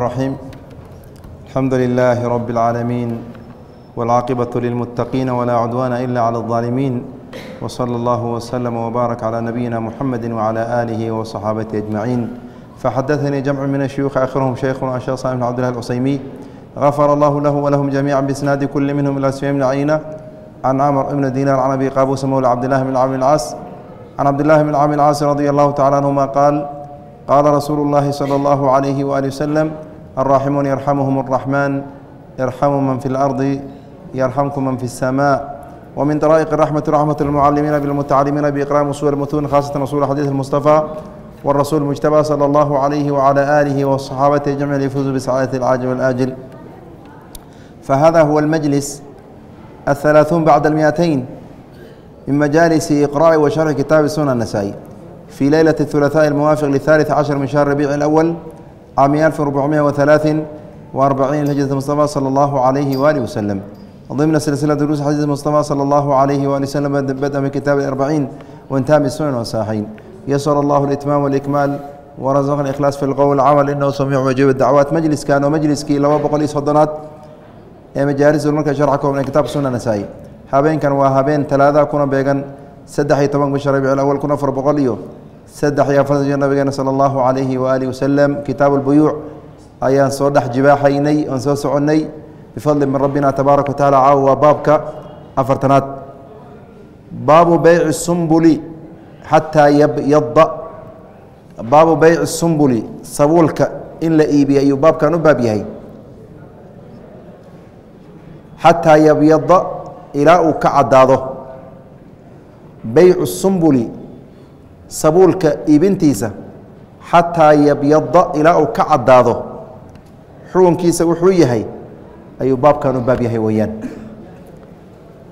الرحيم الحمد لله رب العالمين والعاقبة للمتقين ولا عدوان إلا على الظالمين وصلى الله وسلم وبارك على نبينا محمد وعلى آله وصحابته أجمعين فحدثني جمع من الشيوخ آخرهم شيخ الشيخ صالح بن عبد الله العسيمي غفر الله له ولهم جميعا بإسناد كل منهم إلى سفيان بن عن عمر بن دينار عن أبي قابوس مولى عبد الله بن عامر العاص عن عبد الله بن عامر العاص رضي الله تعالى عنهما قال قال رسول الله صلى الله عليه وآله وسلم الراحمون يرحمهم الرحمن يرحم من في الأرض يرحمكم من في السماء ومن طرائق الرحمة رحمة المعلمين بالمتعلمين بإقرام أصول المتون خاصة أصول حديث المصطفى والرسول المجتبى صلى الله عليه وعلى آله والصحابة جميعا ليفوزوا بسعادة العاجل والآجل فهذا هو المجلس الثلاثون بعد المئتين من مجالس إقراء وشرح كتاب السنة النسائي في ليلة الثلاثاء الموافق للثالث عشر من شهر ربيع الأول caami أف ربعمية وثaلاaثin وأربaعiin لhجرة مصطفى صلى الله عليه وaله وسلم. ضمن سلسلة دروس xdيث مصطفى صلى الله عليه وaلي وسلم بدأ من kتاب الأربعين وانتهى بالسنن والصحيحين. يسر الله الإتمام والإكماal ورزqna إkلاaص في الqول cمل iنه سميع وجيب الدعواaت mجلسkan oo mجliskii laba boqol iyo soddonaad ee majaalis ulmarka شharca kooban ee kitaabka suna نasaa-i habeenkan waa habeen talaada kuna beegan saddex iyo toban kun شhar bcil أwl kun afar boqol iyo saddex iyo afartan jir nabigeena sala allahu calayhi waaalihi wasalam kitaabu ayaan soo dhex jibaaxaynay oon soo soconnay. Bifadli min rabbina tabaaraka watacaala caawa waa baabka afartanaad. Baabu beyci sumbuli xataa yabyada baabu beyci sumbuli sabuulka in la iibiya ayuu baabkan u baab yahay. Xataa yabyada ilaa uu ka caddaado. Beycu sumbuli sabuulka iibintiisa xataa yabyada ilaa uu ka caddaado. Xukunkiisa wuxuu yahay ayuu baabkan u baab yahay weeyaan.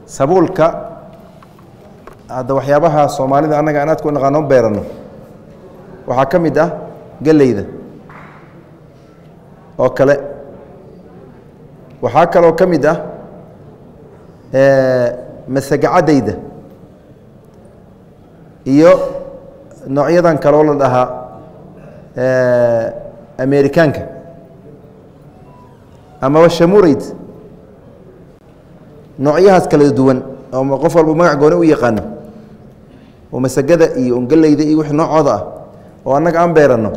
Sabuulka hadda waxyaabaha soomaalida annaga aan aadka u naqaano beerano. Waxaa ka mid ah geleyda oo kale. Waxaa kaloo ka mid ah masagacadayda iyo noocyadan kaloo la dhahaa amerikaanka amaba shamureyd noocyahaas kala duwan oo qof walba magac gooni u yaqaano oo masagada iyo ongeleyda iyo wix noocooda ah oo annaga aan beeranno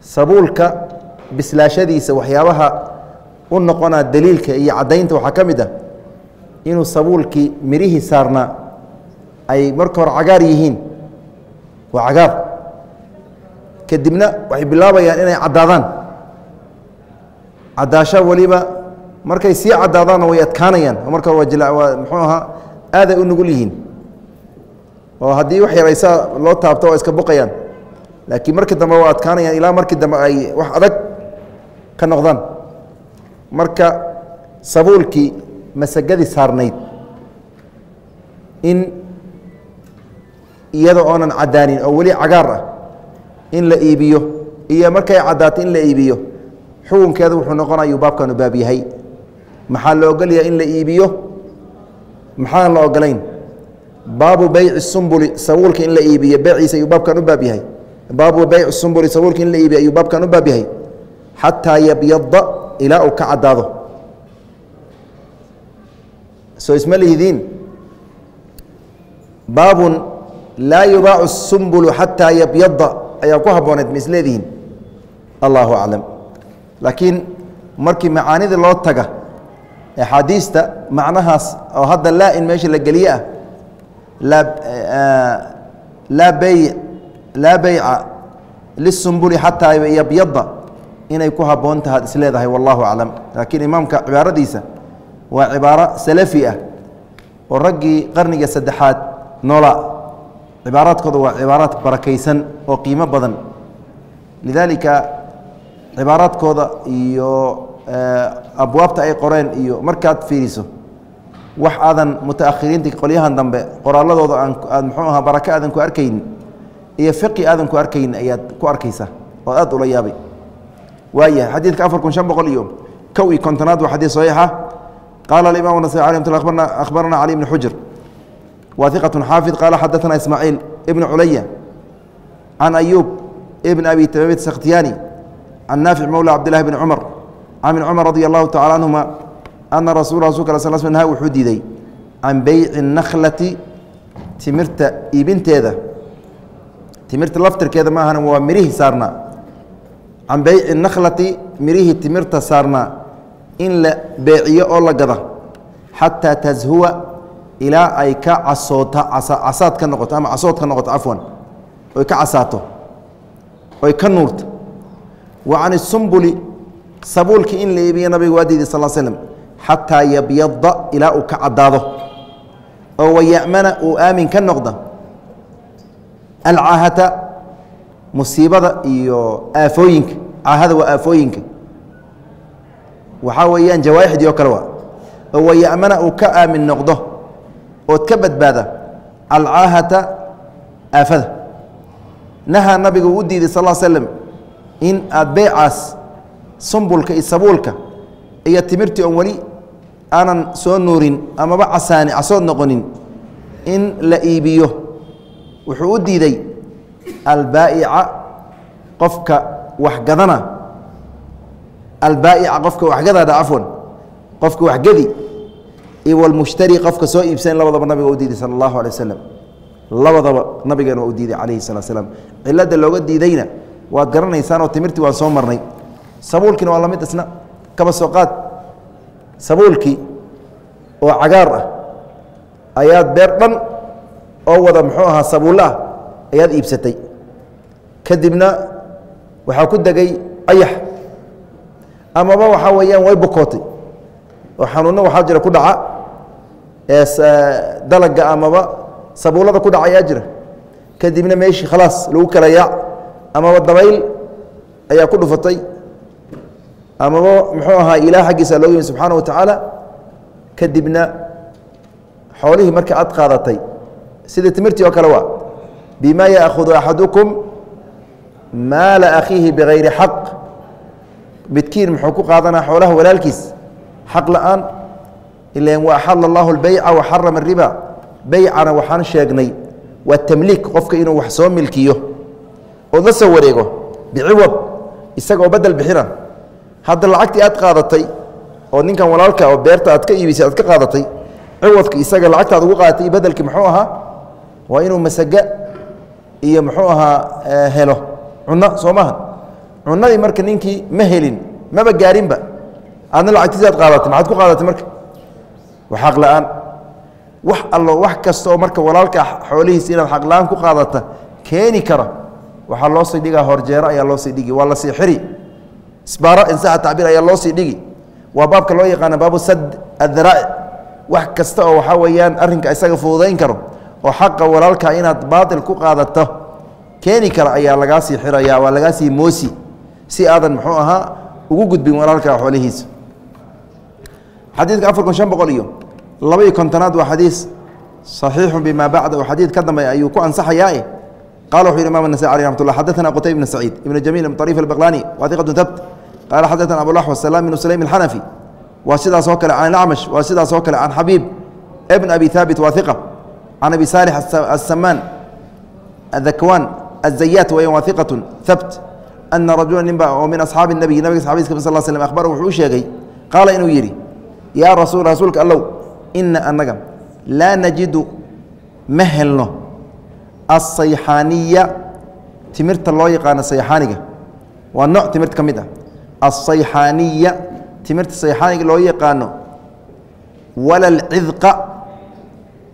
sabuulka bislaashadiisa waxyaabaha u noqonaa daliilka iyo caddaynta waxaa ka mid ah inuu sabuulkii mirihii saarnaa ay marka hore cagaar yihiin waa cagaar. Kadibna waxay bilaabayaan inay caddaadaan caddaasho weliba markay sii caddaadaanna way adkaanayaan. Oo marka waa muxuu ahaa aaday u nugul yihiin. Oo haddii wax yaraysaa loo taabto waa iska buqayaan laakiin markii dambe waa adkaanayaan ilaa markii dambe ay wax adag ka noqdaan. Marka sabuulkii masagadii saarnayd. In iyada oonan caddaanin oo weli cagaar ah in la iibiyo iyo markay caddaato in la iibiyo xukunkeeda wuxuu noqonayuu baabkanu baab yahay. Maxaa la ogolyaha in la iibiyo? Maxaan la ogolayn baabu beyci sumbuli sabuulka in la iibiyo beeciisa ayuu baabkan u baab yahay. Baabu beyci sumbuli sabuulka in la iibiyo ayuu baabkan u baab yahay. Xataa yabyada ilaa uu ka caddaado. Soo isma lihidiin. Baabun laa yubaacu sumbulu xataa yabyada ayaa ku habbooneed ma isleedihiin allahu aclam laakiin markii macaanida loo taga axaadiista macnahaas oo hadda laa in meesha la geliye ah laa bey laa beyca lisumbuli xataa yabyada inay ku habboon tahaad isleedahay wallahu aclam laakiin imaamka cibaaradiisa waa cibaaro salafi ah oo raggii qarniga saddexaad noola cibaaraadkooda waa cibaaraad barakaysan oo qiimo badan. Lidaalika cibaaraadkooda iyo eh, abwaabta ay qoreen iyo markaad fiiriso wax aadan mutaakhiriinta qolyahan dambe qoraaladooda aad muxuu ahaa barake aadan ku arkayn iyo fiqi aadan ku arkayn ayaad ku arkaysa oo aad ula yaabay. Waaya xadiidka afar kun shan boqol iyo kow iyo kontonaad waa xadiid saxiixa. Qaala alimaam nasai aley abarna cali bni xujr wa iqaة xaafid qaala xadaثna ismaaciil ibn culaya can ayuub ibn abi tamiimid sakhtiyaani can naafic mowla cabdilahi bn cumar can bn cumar radi allahu tacala canhuma ana rasul rasulk al sl sl wuxuu diiday can beyci nakhlati timirta iibinteeda timirta laftirkeeda ma waa mirihii saarnaa can beyci nakhlati mirihii timirta saarnaa in la beeciyo oo la gada xataa tashuwa ilaa ay ka casoota casaad ka noqoto ama casood ka noqoto cafwan oy ka casaato oy ka nuurto wa can isumbuli sabuulkii in la iibiyo nabiga waa diiday sal slm xataa yabyada ilaa uu ka caddaado oo waya'mana uu aamin ka noqda alcaahata musiibada iyo aafooyinka caahada waa aafooyinka. Waxaa weeyaan jawaaixdii oo kale waa oo waya'mana uu ka aamin noqdo ood ka badbaada alcaahata aafada. Nahaa nabigu u diiday sal slm in aad beycaas sumbulka iyo sabuulka iyo timirtii oon weli aanan soo nuurin amaba casaani casood noqonin in la iibiyo. Wuxuu u diiday albaa'ica qofka waxgadana. Albaa'ica qofka waxgadada cafwan qofka waxgedi iyo walmushtari qofka soo iibsan labadaba nabiga u diiday sala allahu alay wasalam labadaba nabigeena waa u diiday calayhi salatu slam cilladda looga diidayna waad garanaysaanoo timirtii waan soo marnay. Sabuulkiina waa la mid isna kaba soo qaad. Sabuulkii oo cagaar ah ayaad beer dhan oo wada muxuu ahaa sabuullo ah ayaad iibsatay. Kadibna waxaa ku degay ayax. Amaba waxaa weeyaan way bokootay oo xanuunno waxaa jira ku dhaca dalaga amaba sabuullada ku dhaca ayaa jira. Kadibna meeshii khalaas lagu kala yaac amaba dabayl ayaa ku dhufatay. Amaba muxuu ahaa ilaah xaggiisa looga yimi subxaana wa tacaala. Kadibna xoolihii marka aad qaadatay sida timirtii oo kale waa bima yaahudu axadukum maala akhiihi bigayri xaq. Midkiin muxuu ku qaadanaa xoolaha walaalkiis xaq la'aan ila waaxala allahu lbeyca waxarama ariba beycana waxaan sheegnay waa tamliik qofka inuu wax soo milkiyo oo la soo wareego biciwad isagaoo badel bixina. Hadda lacagtii aad qaadatay oo ninkan walaalka oo beerta aad ka iibisay aad ka qaadatay ciwadka isaga lacagta ugu qaadatay iyo bedelki muxuu ahaa waa inuu masaga iyo muxuu ahaa eh, helo. Cunno soo maaha cunnadii marka ninkii ma helin maba gaarinba. Aadna lacagtiisi aad qaadatay maxaad ku qaadatay marka? Xaq la'aan. Wax allo wax kasta marka walaalka xoolihiisa inaad xaq la'aan ku qaadata keeni kara. Waxaa loo sii dhigaa horjeero ayaa loo sii dhigi. Waa la sii xiri. Isbaaro insaxa tacbiir ayaa loo sii dhigi. Waa baabka loo yaqaana baabu sad addaraa'ic wax kasta oo waxaa weeyaan arrinka isaga fududayn karo oo xaqa walaalka inaad baatil ku qaadato keeni kara ayaa lagaa sii xiraya waa lagaa sii moosi si aadan muxuu ahaa ugu gudbin walaalka xoolihiisa xadiidka afar kun shan boqol iyo laba iyo kontonaad waa xadiis صaxiixu bima bacda oo xadiid ka dambeeya ayuu ku ansaxayaa qala wuxu yhi imam النasai alي ramat lah xadaثna qutayb bn saciid ibn jamiil ibn طariif الbaqlani wa iqaة tabt qala xadaثna abulaxw salam bn sulaym الxanafi waa sidaas oo kale can acmash waa sidaas oo kale can xabiib bn abi haabit wa iqa can abi saalix aلsamaan الذakwaan الزayaat weya wa iqaة habt ana rajula ninba oo min asxaabi الnabiy nabiga saxabiska sal slm akhbara wuxuu u sheegay qaala inuu yidhi yaa rasul rasuulka allow ina anaga laa najidu ma helno. Asayxaaniya timirta loo yaqaano sayxaaniga waa nooc timirta ka mid ah. Asayxaaniya timirta sayxaaniga loo yaqaano wala alcidqa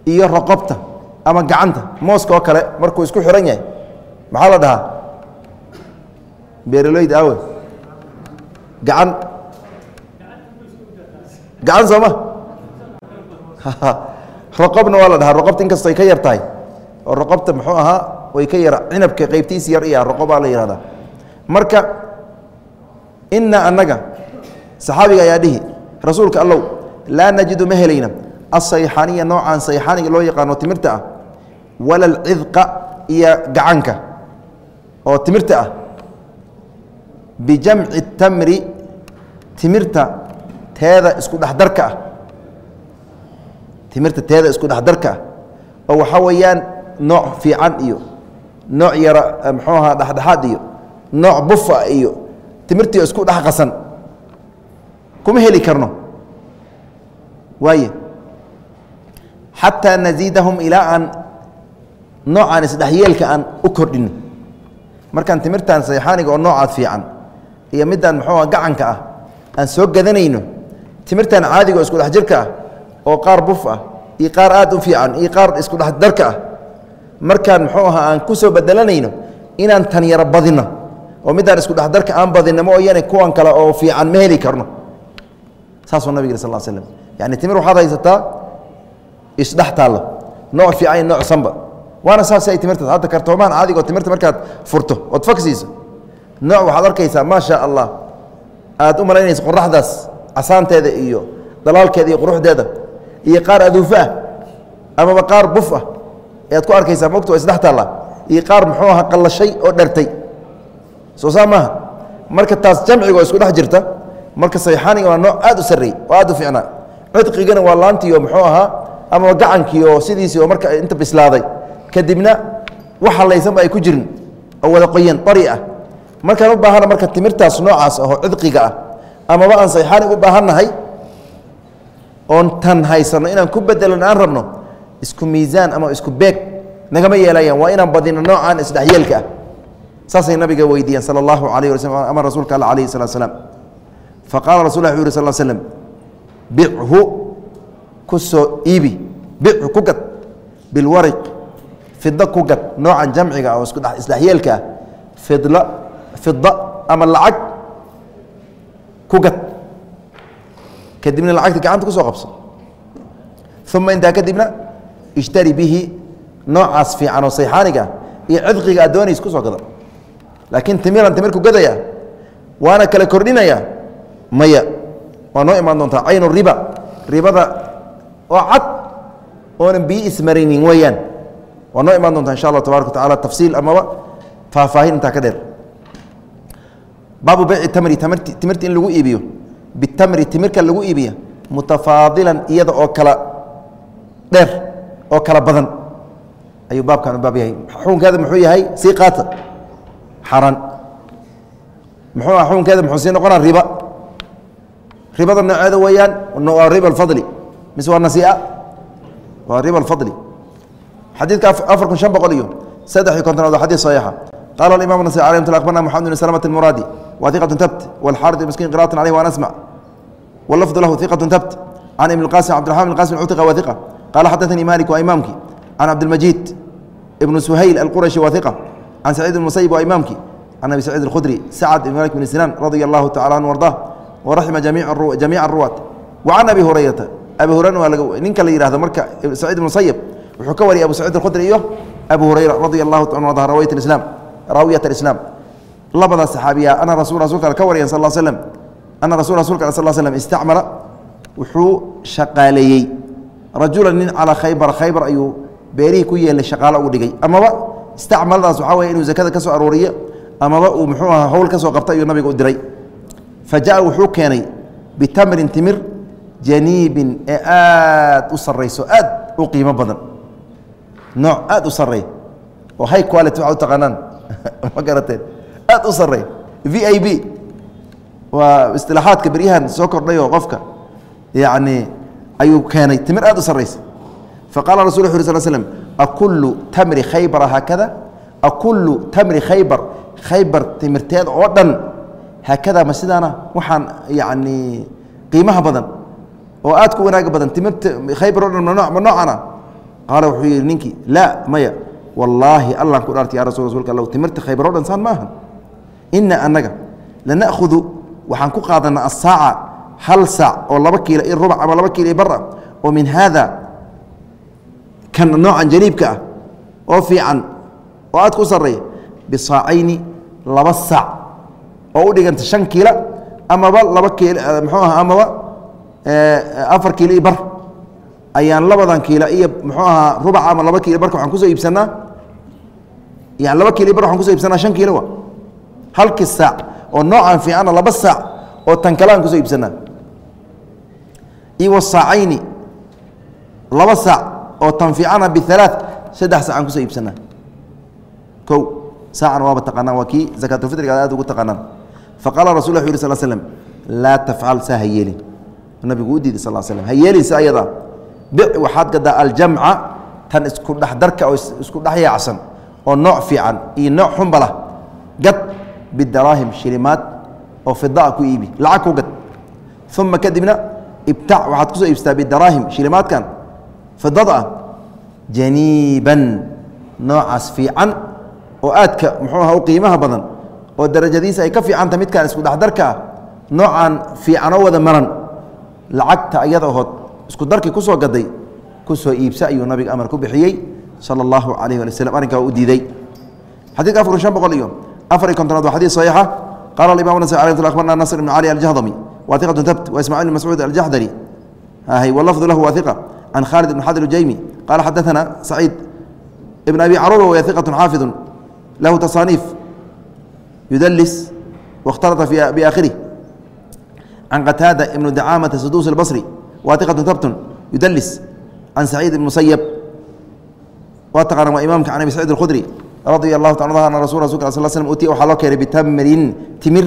iyo roqobta ama gacanta. Mooska oo kale markuu isku xiran yahay maxaa la dhahaa? Beeraleyda awe gacan. Gacan sooma roqobna waa la dhahaa. Roqobta inkastoo ay ka yar oo roqobta muxuu ahaa? Way ka yara. Cinabka qaybtiisi yar iya roqobaa la yihahdaa marka ina annaga saxaabiga ayaa dhihi rasuulka allow laa najidu ma helayna. Asayxaaniya noocaan sayxaaniga loo yaqaano timirta ah wala alcidqa iyo gacanka oo timirta ah bijamci tamri timirta teeda isku dhexdarka ah timirta teeda isku dhexdarka oo waxaa weeyaan nooc fiican iyo nooc yara muxuu ahaa dhexdhexaad iyo nooc bufa iyo timirtii isku dhex qasan. Kuma heli karno. Waaye xataa naziidahum ilaa aan noocaan isdhexyeelka aan u kordhino markaan timirtan sayxaaniga oo noocaad fiican iyo midaan muxuua gacanka ah aan soo gadanayno timirtan caadiga oo isku dhex jirka ah oo qaar buf ah iyo qaar aad u fiican iyo qaar isku dhex darka ah. Markaan muxuu ahaa aan ku soo bedelanayno inaan tan yaro badino oo midaan isku dhex darka aan badino mooyane kuwan kale oo fiican ma heli karno. Saasuu nabig yiri sal l slm yani timir waxaad haysataa isdhex taallo nooc fiican iyo nooc sanba waana saas ay timirtaas hadda kartoomaan caadiga oo timirta markaad furto ood fagsiiso nooc waxaad arkaysaa maa allah aad u malaynaysa qoraxdaas casaanteeda iyo dalaalkeeda iyo quruxdeeda iyo qaar aduufo ah amaba qaar buf ah ayaad ku arkaysaa mogta waa isdhex taalla iyo qaar muxuu aha qallashay oo dhartay. Soo saa maaha? Marka taas jamciga oo isku dhex jirta marka sayxaaniga waa nooc aad u sarreey oo aad u fiicnaa. Cidqigana waa laantii oo muxuu ahaa amaba gacankii oo sidiisii oo marka inta bislaaday. Kadibna wax hallaysanba ay ku jirin oo wada qoyan ari ah. Markaan u baahana marka timirtaas noocaas ahoo cidqiga ah amaba aan sayxaanig u baahannahay oon tan haysanno inaan ku bedelan aan rabno isku miisaan ama isku beeg nagama yeelayaan waa inaan badino noocaan isdhexyeelka ah. Saasay nabiga weydiiyeen sala allahu alayh wala slm ama rasuulka alla alayhi salatu slaam faqaala rasul lah wuxu yhi sal slm bichu ku soo iibi. Bichu ku gad. Bilwariq fida ku gad. Noocan jamciga oo isku isdhexyeelka ah. Fidla fida ama lacag ku gad kadibna lacagta gacanta ku qabso. Uma intaa kadibna ishtari bihi noocaas fiican oo sayxaaniga iyo cidqiga aad doonays ku gada laakiin timiran timir ku gadaya waana kala kordhinaya maya. Waa noo imaan doontaa caynu riba. Ribada oo cad oonan biyo ismaraynin weeyaan. Waa noo imaan doontaa insha allah tabaraka wa tacala tafsiil amaba faahfaahin intaa ka dheer. Baabu beyci tamri timirta in lagu iibiyo bitamri timirka lagu iibiya mutafaadilan iyada oo kala dheer oo kala badan ayuu baabkan baab yahay xukunkeeda muxuu yahay sii qaata xaaraan ah xukunkeeda muxuu sii noqonaa riba ribada nooceeda weeyaan waa riba alfadli mise waa nasia waa riba alfadli xadiidka afar kun shan boqol iyo saddex iyo kontonaad waa xadiid saxiixa qala alimam nasai alay mt akbarna moxamed bn slmt almuraadi wa iqatu tabt wاlxarid miskiin qira'at alيh waan asmع wlafdu lahu iqatu tabt can ibn اqasim cbdiraحman bn qasim cutiqa wa iqa qala xadaثanii malik waa imaamki can cabdilmajid ibn suhayl alqurashi wa iqa can saciid bn musayib waa imaamki can abi saciid اkhudri sacd ibn malik bn sinaan radia allahu tacala anhu ardah waraxima jamiica ruwaat wa can abi hurayrata abi hurayra waa ninka la yihahdo marka saciid ibn musayib wuxuu ka wariyay abu saciid اkhudri iyo abu hurayra radia allahu ta arda rawayat islaam raawiyat islaam labada saxaabiya ana rasu rasulka ka waryan sal slm ana rasul rasulka al sal slm istacmala wuxuu shaqaaleeyey rajula nin calaa khaybar khaybar ayuu beerihii ku yeelay shaqaalo ugu dhigay. Amaba istacmaladaas waxaa weye inuu zakada ka soo arooriyo amaba uu muxuu aha howl ka soo ayuu nabiga u diray. Fa wuxuu keenay bitamrin timir janiibin ee aad u sarayso aad u qiimo badan. Nooc aad u sareey oo high quality waxaa u taqaanaan. Ma garateen aad u sarey v i b waa istilaaxaadka beryahan soo kordhayoo qofka yacni ayuu keenay. Timir aad u sarraysa. Faqala rasul uri sl slm akullu tamri khaybara haakada akullu tamri khaybar? Khaybar timirteed oo dhan haakada ma sidaana waxaan yacni qiimaha badan oo aad ku wanaaga badan. Khaybar o dhan ma noocana qaala wuxuu yihi ninkii laa maya. Wallaahi allan ku dhaartay ya rasul rasulka alla timirta khaybar o dhan saan ma ahan ina annaga lana'khudu waxaan ku qaadanaa asaaca hal saac oo laba kiilo i rubac ama laba kiilo i bar ah oo min haada kan noocan janiibka ah oo fiican oo aad ku sarreeya bisaacayni laba saac oo u dhiganta shan kiila amaba laba kiilo muxuu aha amaba afar kiilo i bar. Ayaan labadan kiila iyo muxuu ahaa rubac ama laba kiilo barka waxaan ku soo iibsanaa? Yani laba kiilo bar waxaan kuso iibsanaa shan kiilo wa halkii saac oo noocan fiicana laba saac oo tan kale aan ku soo iibsanaa iyo wasaacayni laba saac oo tan fiicana bialaa saddex saac aan ku soo iibsanaa ko saacan waaba taqaanaan waa kii zakaatulfitriga aad ugu taqaanaan. Faqaala rasul lla wuxu yh sl slm laa tafcal saa ha yeelin. Nabigu u diiday sal slm ha yeelin si ayada bic waxaad gadaa aljamca tan isku dhexdarka oo isku dhex yaacsan oo nooc fiican iyo nooc xunbalah gad bidaraahim shilimaad oo fidaa ku iibi lacag ku gad. Uma kadibna ibtac waxaad ku soo iibsataa bidaraahim shilimaadkan fidada ah janiiban noocaas fiican oo aadka muxuu aha u qiimaha badan oo darajadiisa ay ka fiicanta midkaan isku dhexdarka ah noocaan fiicanoo wada maran lacagta ayada ohood isku darkii ku soo gaday ku soo iibsa ayuu nabiga amar ku bixiyey sala allahu calayh wali slm arrinkaa u diiday. Xadidka afar shan boqol iyo afar iyo kontonaad waa xadid saxiixa qala alimam nas alay abarna nasr ibn cali aljahdami waثiqة tabt وismاعيل بن مسعوud الجحdري واللفظ له واثقة عن khالد بن xdر الجyمي قال xdثنا سعيد بن أبي cروبة وهي ثقة xاaفظ له تصانيف يدلس واkhتلط بآkhره عن qتاaدة بن دعاmة سدوس البصري واثقة تبت يدلس عن سعيد بن مسيب waa tqاana waa imaمka عن أبي سعيد الخdري radi اlahu ta ana rasu rasulk sl slam utiya waxaa loo keenay bitamrin timir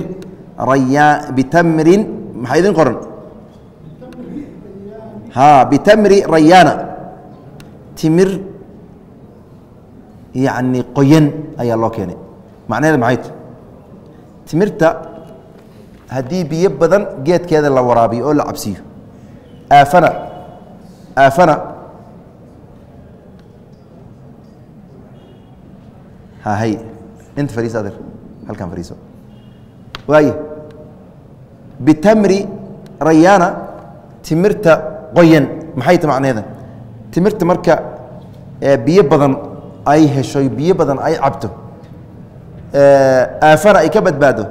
raya bitamrin maxaa idin qoran? Ha bitamri rayaana timir yacni qoyan ayaa loo keenay. Macnaheeda maxay timirta haddii biyo badan geedkeeda la waraabiyo oo la cabsiiyo aafana aafana hay. Inta fariiso adeer halkan fariiso. Waaye bitamri rayaana timirta qoyan. Maxay ta macneeda timirta marka biyo badan ay hesho biyo badan ay cabto aafana ay ka badbaado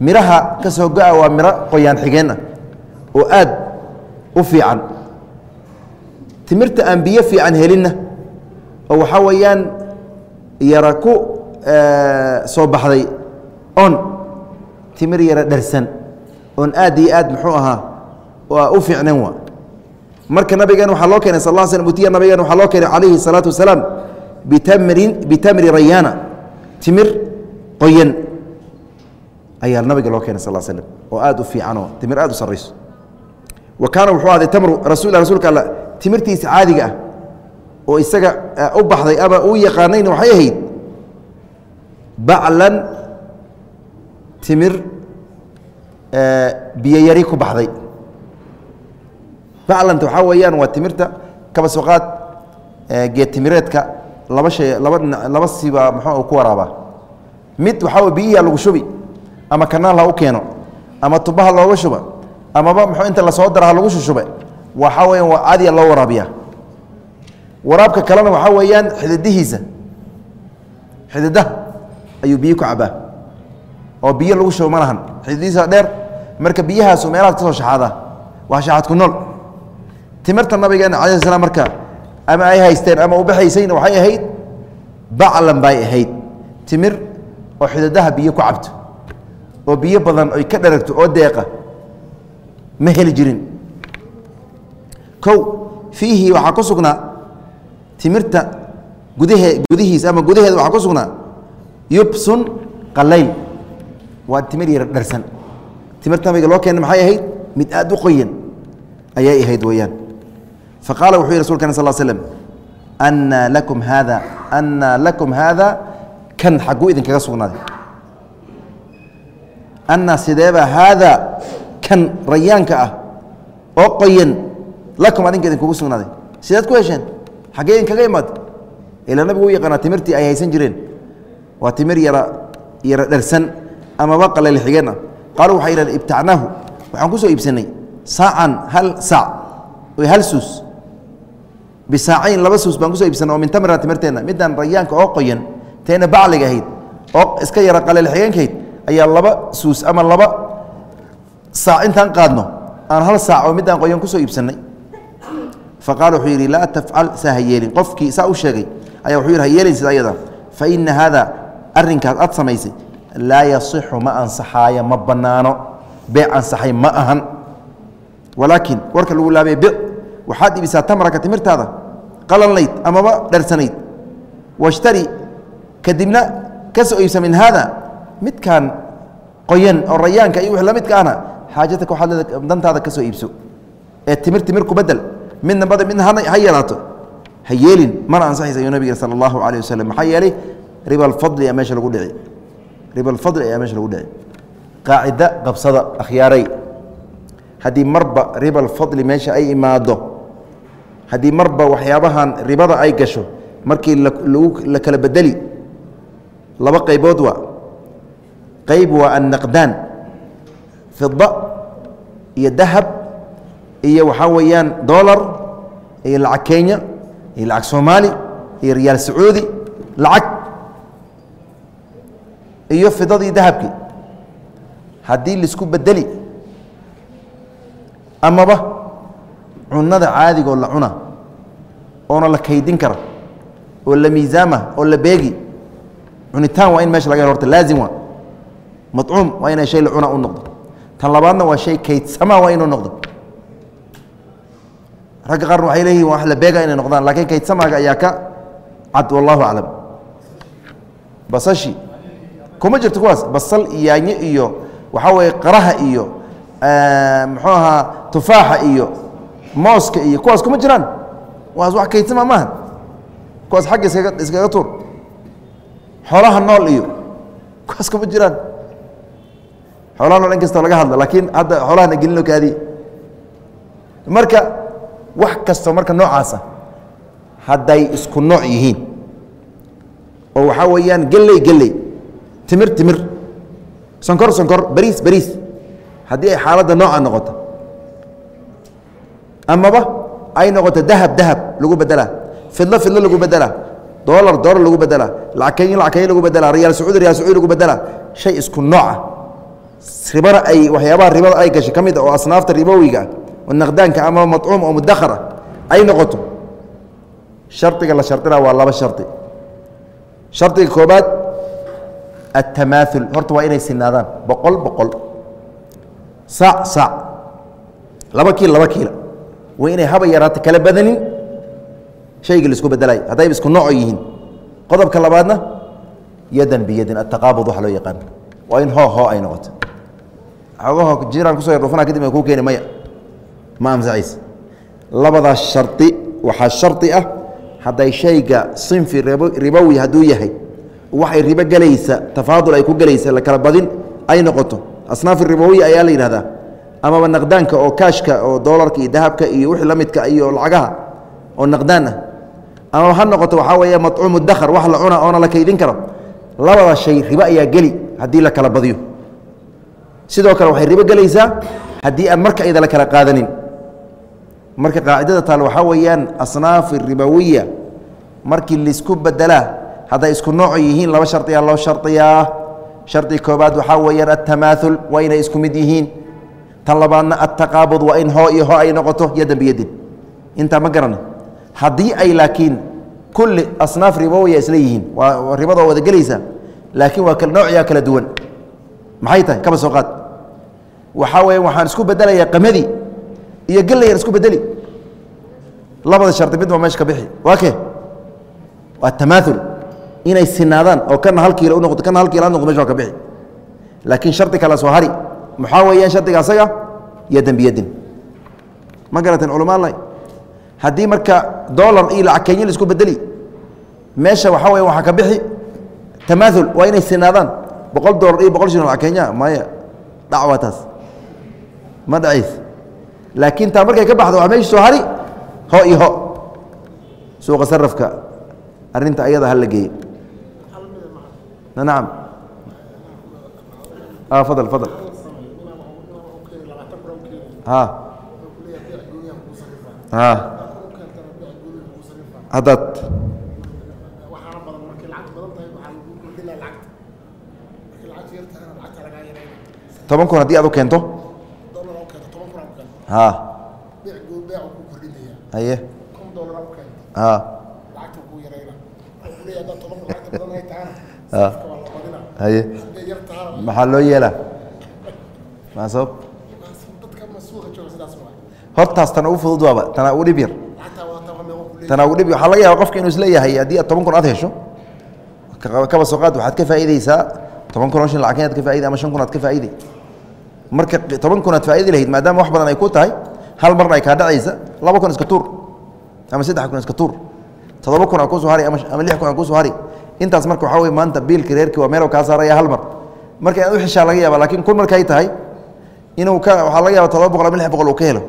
miraha ka soo go-a waa miro qoyaan xigeen ah oo aad u fiican. Timirta aan biyo fiican helinna oo waxaa weeyaan yara ku soo baxday. On timir yara dharsan. Oon aad iyo aad muxuu ahaa waa u fiicnan wa marka nabigan waxaa loo keenay sal sl utiya nabigan waxaa loo keenay calayhi الsalaatu wasalaam bitamrin bitamri rayaana timir qoyan. Ayaa nabiga loo keenay sal slm oo aad u fiicanoo timir aad u sarayso wa kaana wuxuu ahday tamru rasul rasuulka all timirtiisa caadiga ah oo isaga u baxday ama uu yaqaanayna waxay ahayd baclan timir biyo yari ku baxday. Baclanta waxaa weeyaan waa timirta kaba soqaad geed timireedka laba shay laba laba siba muxuu ku waraabaa. Mid waxaa wey biyihiia lagu shubi ama kanaal ha u keeno ama tubaha looga shuba amaba muxuu inta la soo dara ha lagu shushube waxaa weeyaan waa caadiya loo waraabiyaa waraabka kalena waxaa weeyaan xididihiisa xididaha ayuu biyo ku cabaa. Oo biyo lagu shubo ma lahan. Xididihiisa dheer marka biyahaasu meelahaad ka soo shaxaadaa waa shaxaad ku nool. Timirta nabigeena cala slam marka ama ay haysteen ama ubaxaysayna waxay ahayd baclan bay ahayd. Timir oo xididaha biyo ku cabto. Oo biyo badan oy ka dheragto oo deeqa ma heli jirin. Kow fiihi waxaa ku sugnaa timirta gudahe gudihiisa ama gudaheeda waxaa ku sugnaa yubsun qalayl waa timir yar dharsan. Timirta nabiga loo keena maxay ahayd? Mid aad u qoyan ayay ahayd weeyaan. Faqaala wuxuu yihi rasulkan sal slm annaa lakum haada annaa lakum haada kan xagguu idinkaga sugnaaday. Annaa sideeba haada kan rayaanka ah oo qoyan lakum adinka idinkugu sugnaaday? Sideed ku hesheen xaggee idinkaga imaad ilaa nabigu u yaqaanaa timirtii ay haysan jireen. Waa timir yara yara dharsan amaba qaleel xigeen ah. Qaaluu waxay yidhahdeen ibtacnaahu. Waxaan ku soo iibsanay saacan hal saac hal suus. Bisaacayn laba suus baan ku soo iibsanay oo min tamrina timirteenna midaan rayaanka oo qoyan teena bacliga ahayd oo iska yara qaleel xigeenkahayd ayaa laba suus ama laba saac intaan qaadno. Aan hal saac oo midaan qoyan ku soo iibsanay faqaala wuxuu yidhi laa tafcal saa ha yeelin. Qofkii saa u sheegay ayaa wuxuu yidhi ha yeelin sida ayada fa ina haada arrinkaas aad samaysay laa yasixu ma ansaxaayo ma bannaano. Beec ansaxay ma ahan. Walaakiin warka lagu laabay bic waxaad ibisaa tamraka timirtaada qalalnayd amaba dharsanayd washtari kadibna ka soo iibsa min haada midkaan qoyan oo rayaanka iyo wix la midka ahna xaajataka waxaad leeda dantaada ka soo iibso. Ee timir timir ku bedel midna bada midna ha yeelaato. Ha yeelin. Mana ansaxaysa ayuu nabig sala allahu calayh wasalam maxaa yeelay? Riba alfadli ayaa meesha lagu dhici riba alfadli ayaa meesha lagu dhici qaacida qabsada akhyaaray haddii marba riba alfadli meesha ay imaado haddii marba waxyaabahan ribada ay gasho markii la kala bedeli laba qaybood waa. Qayb waa annaqdaan fida iyo dahab iyo waxaa weeyaan dolar iyo lacag kenya iyo lacag soomaali iyo riyaal sacuudi lacag iyo fidadii dahabkii haddii la isku bedeli amaba cunada caadigoo la cuna oona la kaydin kara oo la miisaama oo la beegi cunitaan waa in meesha laga horta laazim waa. Macuum waa inay shay la cuna u noqdo. Tan labaadna waa shay kaydsama waa inuu noqdo ragga qaarna waxay leeyihiin wax la beega inay noqdaan laakiin kaydsamaaga ayaa ka cad wallahu aclam. Basashi kuma jirto kuwaas basal yaanyo iyo waxaa weeye qaraha iyo muxuu ahaa tufaaxa iyo mooska iyo kuwaas kuma jiraan. Waas wax kaydsama maaha kuwaas xagga iskaga iskaga tuur. Xoolaha nool iyo kuwaas kuma jiraan. Xoolaha nool in kastoo laga hadlo laakiin hadda xoolahana gelino kaadi marka wax kastoo marka noocaasa hadday isku nooc yihiin. oo waxaa weeyaan geley geley timir timir sonkor sonkor bariis bariis. Haddii ay xaaladda nooca noqoto. Amaba ay noqoto dahab dahab lagu bedelaa fidlo fidlo lagu bedelaa dolar dolar lagu bedelaa lacag kenya lacag kenya lagu bedelaa riyaal sacuudi riyaal sacuudi lagu bedelaa shay isku nooca ribana ay waxyaabaha ribada ay gashay ka mid a oo asnaafta ribowiga ah naqdaanka ama macuum oo mudakhara ay noqoto shardiga la shardina waa laba shardi shardiga koobaad atamaaul horta waa inay sinaadaan boqol boqol saac saac laba kiil laba kiila waa inay haba yaraata kala badanin shayga la isku bedelayo haddayba isku nooco yihiin qodobka labaadna yadan biyadin ataqaabud waxa loo yaqaan waa in hoo hoo ay noqoto xoogaho jiraan ku soo yardhufana kadib kuu keeni maya ma anfacaysa labadaas shardi waxaa shardi ah hadday shayga sinfi ribowi hadduu yahay waxay ribo gelaysa tafaadul ay ku gelaysa la kala badin ay noqoto. Asnaafi ribowiya ayaa la yidhahdaa. Amaba naqdaanka oo kaashka oo dolarka iyo dahabka iyo wixii la midka iyo lacagaha oo naqdaan ah. Amaba ha noqoto waxaa weeye macuumu dakhar wax la cuna oona la kaydin karo. Labada shay ribo ayaa geli haddii la kala badiyo. Sidoo kale waxay ribo gelaysaa haddii marka ida la kala qaadanin marka qaacidada taal waxaa weeyaan asnaafi ribowiya markii la isku bedelaa hadday isku nooco yihiin laba shardiyaa loo shardiyaa shardi koobaad waxaa weeyaan altamaaul waa inay isku mid yihiin. Tan labaadna altaqaabud waa in hoo iyo ho ay noqoto yadan biyadin intaa ma garana haddii ay laakiin kulli asnaaf ribowiya isla waa ribada wada gelaysa laakiin waa noocyaa kala duwan. Maxay tahay? Kaba soo qaad. Waxaa weya waxaan isku bedelayaa qamadii iyo gelayaan isku bedeli. Labada shardi mid baa meesha ka bixi. Waa kee? Waa tamaaul inay sinaadaan oo kana hal kiilo unoqoto kana hal kiilo noqdo meesha waa ka bixi. Laakiin shardi kale soo hari. Maxaa weeyaan shardiga asaga? Yadan biyadin ma garateen culamaa lahi haddii marka dolar iyo lacag kenya la isku bedeli meesha waxaa weya waxaa ka bixi. Tamaaul waa inay sinaadaan. Boqol dolar iyo boqol shilin lacag kenya maya dhac waa taas ma dhacays laakiin taa markay ka baxdo waa meesha soo hari ho iyo ho. Suuqa sarafka arrinta ayada hala geeye nacam fadl fadl a a haddaad toban kun haddii aad u keento haye. Haye. Maxaa loo yeelaa maa sabab hortaas tana ugu fudud waaba tana ugu dhib yar. Tana ugu dhib waxaa laga yaaba qofka inuu is leeyahay haddii aad toban kun aad hesho. Kaba soo qaad waxaad ka faa'iideysaa toban kun oo shin lacag kenaad ka faaiday ama shan kun aad ka faa'iday marka toban kun aad faa'idi lahayd maadaama wax badan ay ku tahay hal marna ay kaa dhacaysa laba kun iska tuur ama saddex kun iska tuur toddoba kun aa ku soo hari ama lix kun aa ku soo hari intaas marka waxaa wey maanta biilka reerkii waa meel kaa saaraya hal mar. Marka inaad u xishaa laga yaaba laakiin kun markay tahay inuu ka waxaa laga yaaba todoba boqol ama lix boqol uu ka helo.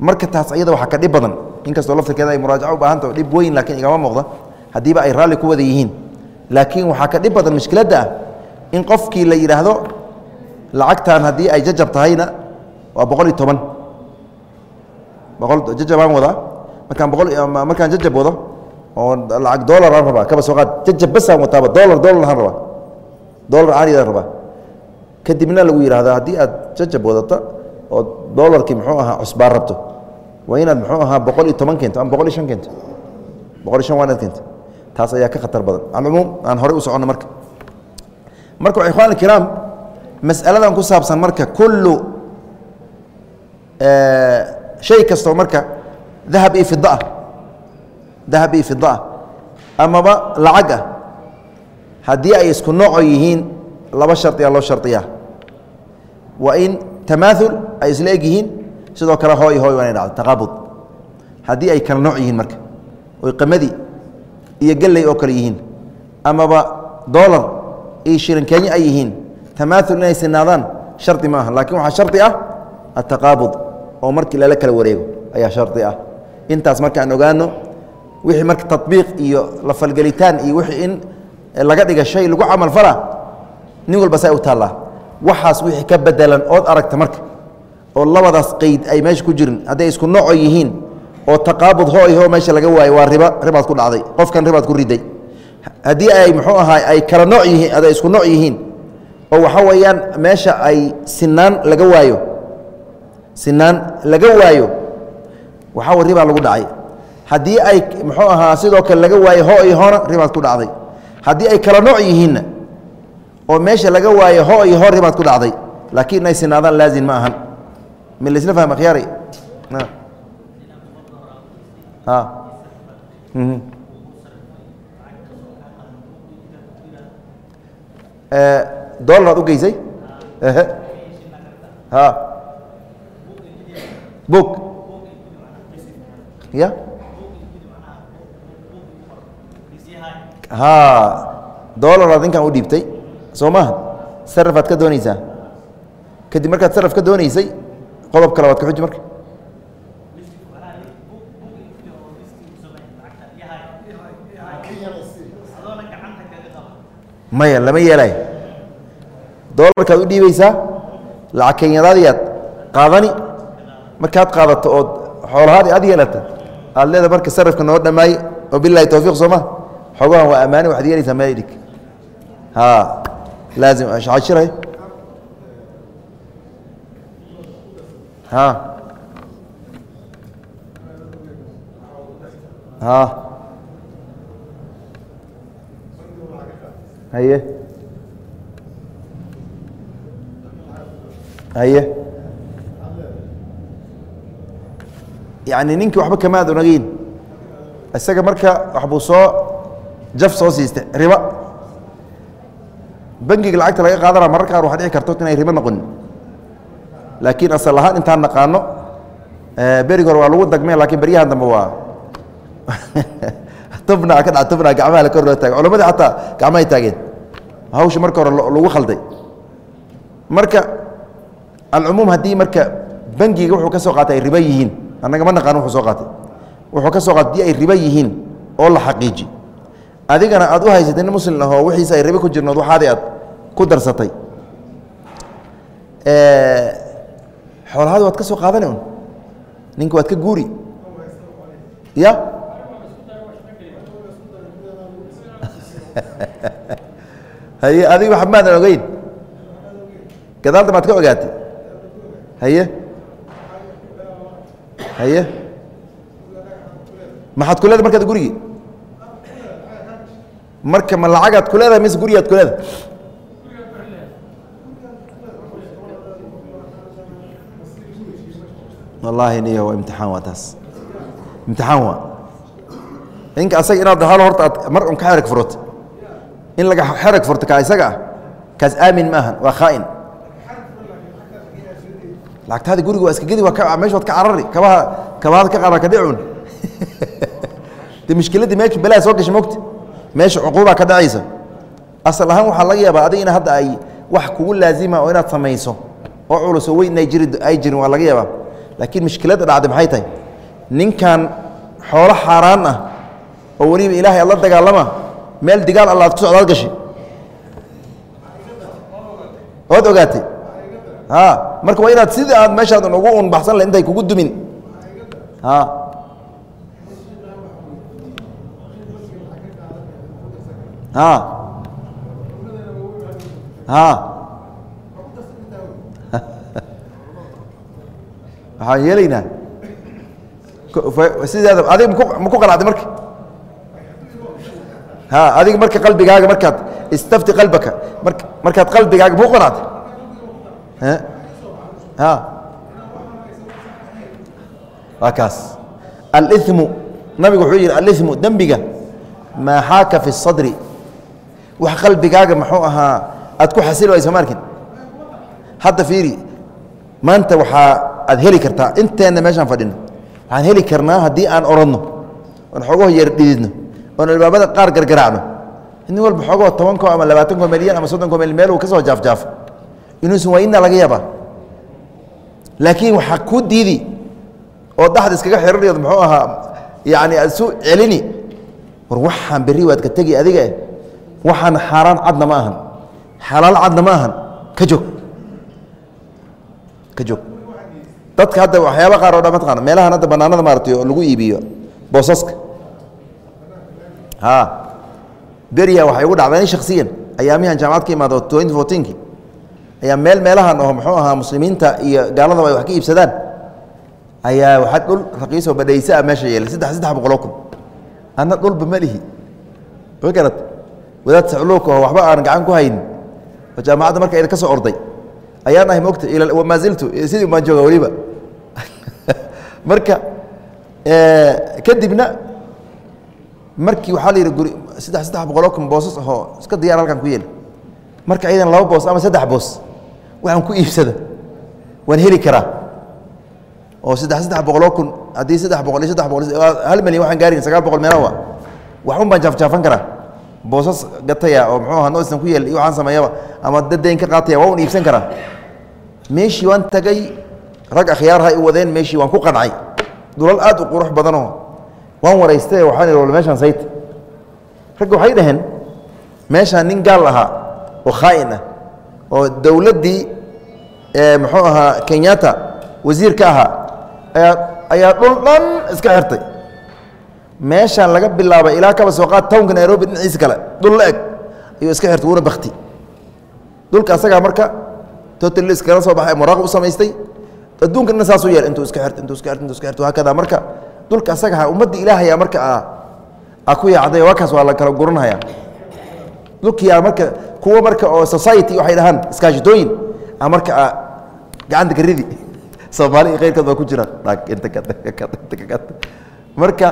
Marka taas iyada waxaa ka dhib badan inkastoo laftirkeeda ay muraajaco u baahanta dhib weyn laakiin igama muuqda haddiiba ay raalli ku wada yihiin. Laakiin waxaa ka dhib badan mushkiladda ah in qofkii la yidhaahdo lacagtan haddii ay jajab tahayna waa boqol iyo toban. Boqol jajabaan wadaa? Markaan boqol markaan jajab wado oo lacag dolaraan rabaa kaba soo qaad. Jajab basaan wataaba dolar dolaraan rabaa. Dolar caanidaan rabaa. Kadibna lagu yidhahda haddii aad jajab wadata oo dolarkii muxuu ahaa cusbaan rabto waa inaad muxuu ahaa boqol iyo toban keento ama boqol iyo shan keento. Boqol iyo shan waa inaad keento. Taas ayaa ka khatar badan. Alcumuum aan horey u soconno marka. Marka ikhwan alkiraam mas'aladan ku saabsan marka kullu shay kastoo marka dahab iyo fida ah. Dahab iyo fida ah. Amaba lacag ah. Haddii ay isku nooco yihiin laba shardiyaa loo shardiyaa waa in tamaaul ay isla eg yihiin sidoo kale hooy hooy waa inay dhacdo. Taqaabud. Haddii ay kala nooc yihiin marka oy qamadii iyo gelley oo kale yihiin amaba dolar iyo shirin kenya ay yihiin tamaaul inay sinaadaan shardi ma aha laakiin waxaa shardi ah ataqaabud oo markii lala kala wareego ayaa shardi ah. Intaas markaan ogaano wixii marka tabiiq iyo la falgelitaan iyo wixii in laga dhiga shay lagu camalfala nin walba saa u taallaa. Waxaas wixii ka bedelan ood aragta marka oo labadaas qeyd ay meesha ku jirin hadday isku nooco yihiin oo taqaabud hooyho meesha laga waayo waa riba ribaad ku dhacday. Qofkan ribaad ku riday. Haddii ay muxuu ahaa ay kala nooc yihiin aday isku nooc yihiin oo waxa weeyaan meesha ay sinaan laga waayo sinaan laga waayo waxaa way ribaa lagu dhacay. Haddii ay muxuu ahaa sidoo kale laga waayo ho iyo hona ribaad ku dhacday. Haddii ay kala nooc yihiinna oo meesha laga waayo ho iyo ho ribaad ku dhacday. Laakiin inay sinaadaan laazim ma ahan. Mi laisla fahm akhyaari a dolaraad u geysay ha. Bog ya dolaraad ninkan u dhiibtay soo maaha sarafaad ka doonaysaa kadib markaad saraf ka doonaysay qodob kale waad ka xuji marka maya lama yeelayo dolarkaad u dhiibaysaa lacag kenyadaadiyaad qaadani. Markaad qaadato ood xoolahaadii aad yeelata aad leeda marka sarafka noo dhammaayey oo bilahi towfiiq soo ma xogahan waa ammaani waxaad yeelaysaa meel dhig laazim ha haye haye. Yani ninkii waxba kamaad onageyn isaga marka waxbuu soo jaf soo siistay riba. Bangiga lacagta laga qaadana marar qaar waxa dhici karto inay ribo noqonin laakiin asal ahaan intaan naqaano berig hore waa lagu dagmeen laakiin beryahan dambe waa tubna ka dha tubna gacmaha la kor loo taagay culamadii xataa gacmahay taageen. Hawsha marka hore lagu khalday. Marka alcumuum haddii marka bangiga wuxuu ka soo qaatay ay ribo yihiin annaga ma naqaan wuxuu soo qaatay. Wuxuu ka soo qaatay haddii ay ribo yihiin oo la xaqiiji adigana aad u haysatay nin muslim ahoo wixiisa ay ribo ku jirnood waxaadii aad ku darsatay. Xoolahaadi waad ka soo qaadani un? Ninka waad ka guuri? Ya? Adiga wax maadan ogeyn. Gadaalda maad ka ogaatay haye? Haye? Maxaad ku leedahay markaad gurigii marka ma lacagaad ku leedahay mise gurigaad ku leedahay? Wallaahi niyo waa imtixaan waa taas. Imtixaan waa. Ninka asaga inaad hal horta aad mar un ka xereg furato in laga xereg furto ka isaga ah kaas aamin ma ahan waa khaain lacagtaada guriga waa iska gedi waad ka carari. Kabaha kabahaada ka qaada ka dhicun de mushkiladdii meesha balaa soo gashay mogta meesha cuquubaa ka dhacaysa. Asal ahaan waxaa laga yaabaa adig ina hadda ay wax kugu laazima oo inaad samayso oo culus oo weyn ay jiri ay jirin waa laga yaabaa. Laakiin mushkiladda dhacday maxay tahay? Ninkan xoolo xaaraan ah oo weliba ilaahay aad la dagaalama meel digaal alla ad ku socdaad gashay. Ood ogaatay marka waa inaad sidii aad meeshaadan ugu unbaxsan lahay intay kugu dumin. Waxaan yeelaynaa. Sideeda adig ma ku qanacday marka? Ha adiga marka qalbigaaga markaad istafti qalbaka mar markaad qalbigaaga maku qanacday? a waa kaas. Alimu nabigu wuxuu yidhi alimu dembiga maa xaaka fi الsadri wax qalbigaaga muxuu ahaa aad ku xasili waysa ma arkin hadda fiiri maanta waxaa aad heli kartaa inteenna meeshaan fadhino. Waxaan heli karnaa haddii aan oranno oon xoogaho yar dhididno oon albaabada qaar gargaraacno nin walba xoogoo toban ko ama labaatan ko milyan ama soddon ko mil meel uu ka soo jaafjaafo inuusan waayinna laga yaabaa. Laakiin waxaa kuu diidi oo dhaxda iskaga xiranayood muxuu ahaa yacni aad isu celini war waxaan berri waad ka tegi adiga eh. Waxaan xaaraan cadna ma ahan. Xalaal cadna ma ahan. Ka joog ka joog dadka hadda waxyaaba qaar o dhan mataqana meelahan hadda banaanada maaratay oo lagu iibiyo boosaska. A beriya waxay ugu dhacdeen shaksiyan ayaamihan jaamacad ka imaado twenty fourteenki ayaa meel meelahan oo muxuu ahaa muslimiinta iyo gaaladaba ay wax ka iibsadaan ayaa waxaa dhul raqiisoo badhaysa a meesha yeelay saddex saddex boqoloo kun. Anna dhulba ma lihi. Ma garat wadaad sacluuka oo waxba aan gacan ku haynin oo jaamacadda marka ayna ka soo orday ayaan ahay mogta maa ziltu sidii baan jooga weliba. Marka kadibna markii waxaa la yidhi guri saddex saddex boqoloo kun boosas ahoo iska diyaar halkan ku yeeli marka ayadan laba boos ama saddex boos waxaan ku iibsada. Waan heli karaa. Oo saddex saddex boqoloo kun. Haddii saddex boqol iyo saddex boqol hal milyan waxaan gaarin sagaal boqol meela waa. Wax un baan jaafjaafan karaa. Boosas gataya oo muxuu aha noistan ku yeel iyo waxaan sameeyaba ama dadayn ka qaataya waa un iibsan karaa. Meeshii waan tagay rag akhyaarha i wadeen meeshii waan ku qancay dulal aad u qurux badanoo waan waraystay waxaan ihi meeshaan sayt ragga waxay dhaheen meeshaan nin gaal ahaa oo khaa'in ah oo dowladdii muxuu ahaa kenyatta wasiir ka ahaa ayaa ayaa dhul dhan iska xirtay. Meeshaan laga bilaabay ilaa kaba soo qaad townka nairobi dhinaciisa kale dhul la eg ayuu iska xirtay wuuna bakti dhulka asagaa marka total iskala soo baxay muraaq u samaystay. Adduunkana saasuu yeel intuu iska xirto intuu iska xirto intuu iska xirto hakada marka dhulka asagaha ummadda ilaahaya marka a a ku yaacday waa waa la kala guranhaya dhulkiyaa marka kuwa marka oo society waxay dhahaan iskaashitooyin a marka a gacanta garidi soomaali iyo keyrkood baa ku jiraan marka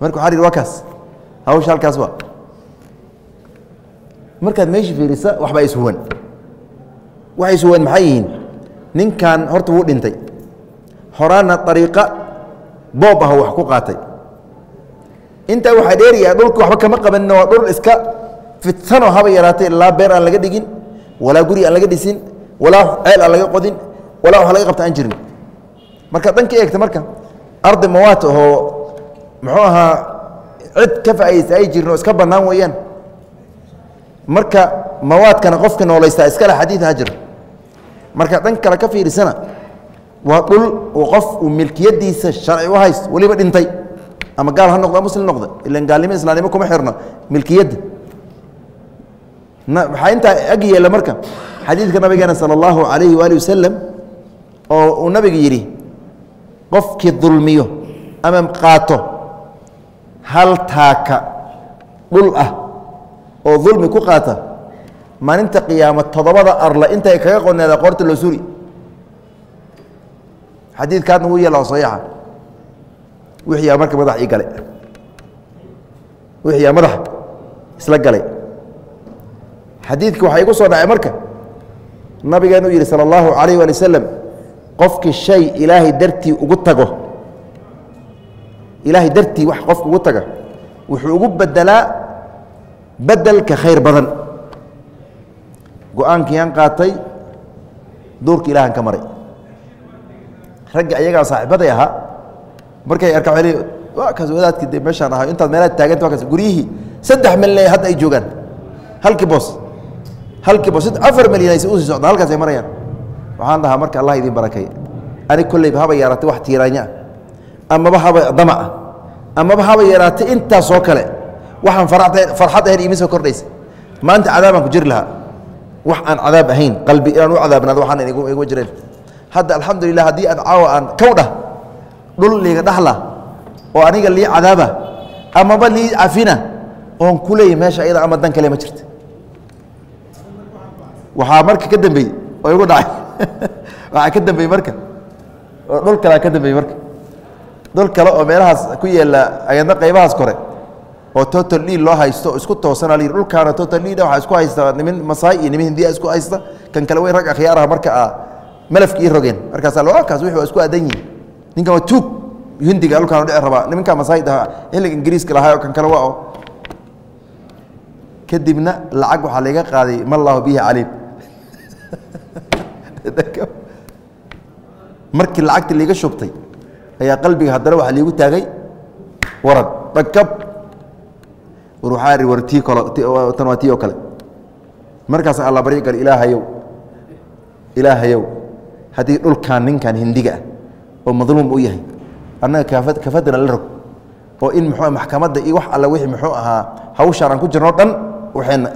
marka waxaa waa kaas. Hawsha halkaas waa. Markaad meeshii fiirisa waxbaa ishuwan waxay ishuwan maxay yihiin? Ninkan horta wuu dhintay. Horaanna ariiqa boob ah wax ku qaatay. Intaa waxaa dheeriyaa dhulka waxba kama qabanina waa dhul iska fidsanoo haba yaraatay ilaa beer aan laga dhigin walaa guri aan laga dhisin walaa ceel aan laga qodin walaa wax laga qabta aan jirin. Marka dhanka eegta marka ardi mawaat ahoo muxuu ahaa cid ka faaidaysta ay jirin oo iska bannaan weeyaan. Marka mawaadkana qofka noolaystaa iskale xadiid ha jir marka dhan kale ka fiirisana waa dhul uu qof uu milkiyadiisa sharci u haysto weliba dhintay. Ama gaal ha noqdo muslim noqda ilan gaalnimo islaamnimo kuma xirno milkiyadda waxaa intaa ag yeela marka? Xadiidka nabigeena sala allahu calayhi waali wasalam oo uu nabiga yidhi qofkii dulmiyo ama qaato hal taaka dhul ah oo dulmi ku qaata maalinta qiyaama toddobada arla intay kaga qoneeda qoorta loo suri xadiidkaadna wuu yeela saxiixa. Wixiyaa marka madax ii gale wixiyaa madax isla galay xadiidka waxaa igu soo dhacay marka nabigeenu yidhi sala allahu calayh waali wasalam qofkii shay ilaahay dartii ugu tago ilaahay dartii wax qofka ugu taga wuxuu ugu bedelaa bedelka khayr badan. Go'aankiiyaan qaatay duurka ilahan ka maray. Ragga ayagaa saaxiibaday ahaa. Markay arka wa waa kaas wadaadkii de meeshaan ahaa intaad meelaha taaganta kaas guryihii saddex milyan hadda ay joogaan. Halkii boos halkii boos afar milyan ay u sii socdaan halkaas ay marayaan. Waxaan dhahaa marka allah idin barakay ani kolleyba haba yaraatay wax tiiraanya ah amaba haba damac ah amaba haba yaraatay intaasoo kale waxaan farxad ahayn iimi soo kordhaysa. Maanta cadaabaan ku jiri lahaa wax aan cadaab ahayn qalbi inaan u cadaabnaado waxaan iguma jireen hadda alxamdulilah haddii aan caawa aan kow dhah dhul liiga dhaxla oo aniga lii cadaaba amaba lii cafina oon ku meesha ayada ama dan kale ma jirta waxaa marka ka dambeeyey oo igu dhacay. Waxaa ka dambeeyey marka. Dhul kalea ka dambeeyey marka. Dhul kale oo meelahaas ku yaalla ayadna qaybahaas kore. Oo total d loo haysto isku toosana l dhulkaana total d waxaa isku haysta nimin masaai iyo nimin hindiya isku haysta. Kan kale way rag akhyaaraha marka a malafka ii rogeen. Markaasa kaas wixii waa isku aadan yihiin ninkan waa tuug. Hindiga dhulkaan dhici rabaa. Nimankaa masaayid ahaa xilliga ingiriiska lahaa oo kan kale waa oo. Kadibna lacag waxaa laga qaaday ma allahu bihi caliim markii lacagtii liiga shubtay ayaa qalbiga haddana waxaa liigu taagay waran dhagkab war war tii kalo tan waa tii oo kale. Markaasa alla gal ilaahayow ilaahayow haddii dhulkan ninkan hindiga ah oo madluum u yahay annaga kaafad kafadana la rog. Oo in muxuu maxkamadda iyo wax alla wixii muxuu ahaa hawshaan aan ku jirno dhan waxayna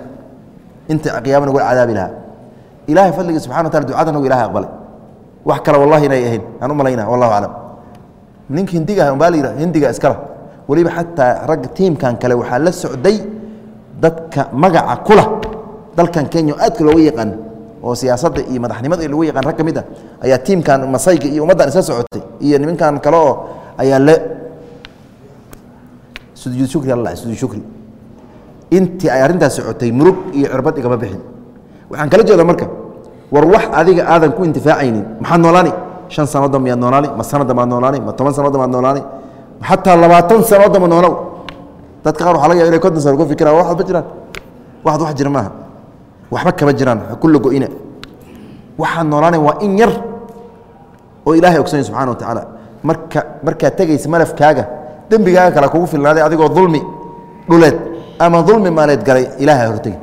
inta qiyaama nagu cadaabi lahaa ilahay fadliga subxana wa tala ducada nagu ilahay aqbalay. Wax kale wallahi inay ahayn aan u malayna wallahu aclam. Ninka hindiga ah la yidhaha hindiga iskala weliba xataa ragga tiimkan kale waxaa la socday dadka magaca kula dalkan kenya aadka looga yaqaan oo siyaasadda iyo madaxnimada lagu yaqaan rag ka mid a ayaa tiimkan masayga iyo ummaddan isla socotay. Iyo nimankan kale oo ayaa le sujuud shukri alla sujuud shukri. Intii ay arrintaas socotay murug iyo cirbad igama bixin waxaan kala jeeda marka war wax adiga aadan ku intifaacaynin maxaad noolaani? Shan sannadood miyaad noolaani? Ma sanada maad noolaani? Ma toban sannadood maad noolaani? Xataa labaatan sannadood ma noolow dadka qaar waxa laga yaba inay konton sano ku fikiraan waxaad ma jiraan. Waxaad wax jira maaha. Waxba kama jiraan kulla go-ina waxaad noolaanay waa in yar oo ilaahay ogsanay subxana wa tacaala. Marka markaad tegaysa malafkaaga dembigaaga kale kugu filnaaday adigoo dulmi dhuleed ama dulmi maaleed galay ilahay ha hortegin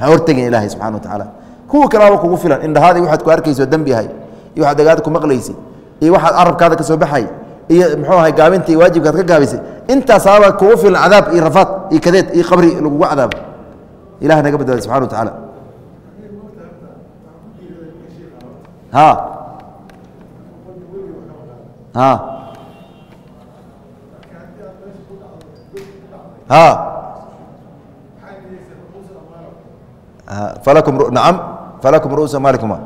ha hortegin ilaahay subxana wa tacaala kuwa kalaaba kugu filan. Indhahaadii waxaad ku arkayso dembi ahay iyo waxaad dagaada ku maqlaysay iyo waxaad carabkaada ka soo baxay iyo muxuu ahay gaabinta iyo waajibkaad ka gaabisay. Intaasaaba kugu filan cadaab iyo rafaad iyo kadeed iyo qabri lagugu cadaabo ilaha naga badbaada subxana wa tacaala ha. Ha. Ha nacam falakum ru'uusu amaalikuma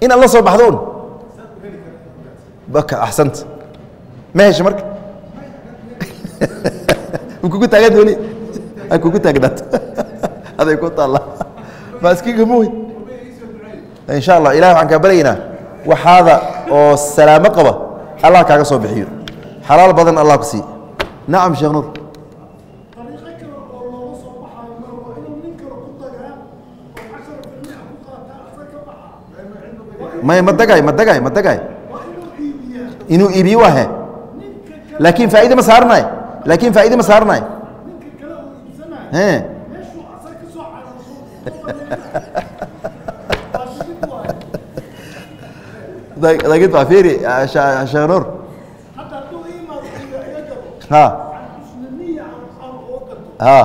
inaad la soo baxdo un. Baka axsanta ma hesha marka? Ma kugu taaganta weli a kugu taagnaato aday ku taalla. Maaskigamuy in sha allah ilahi waxaan kaa baryaynaa waxaada oo salaamo qaba allah kaaga soo bixiyo. Xalaal badan allah ku siiy nacam sheekh nuur may ma dagay ma dagay ma dagay inuu iibiyo waa he. Laakiin faaide ma saarnay laakiin faaide ma saarnay dagid waa fiiri sheekh nuur ha ha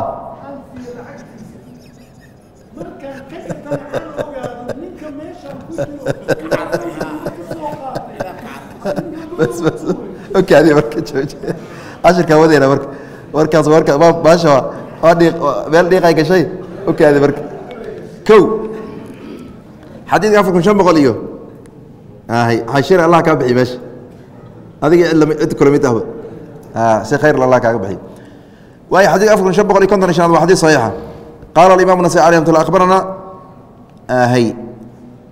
bas bas iyo hay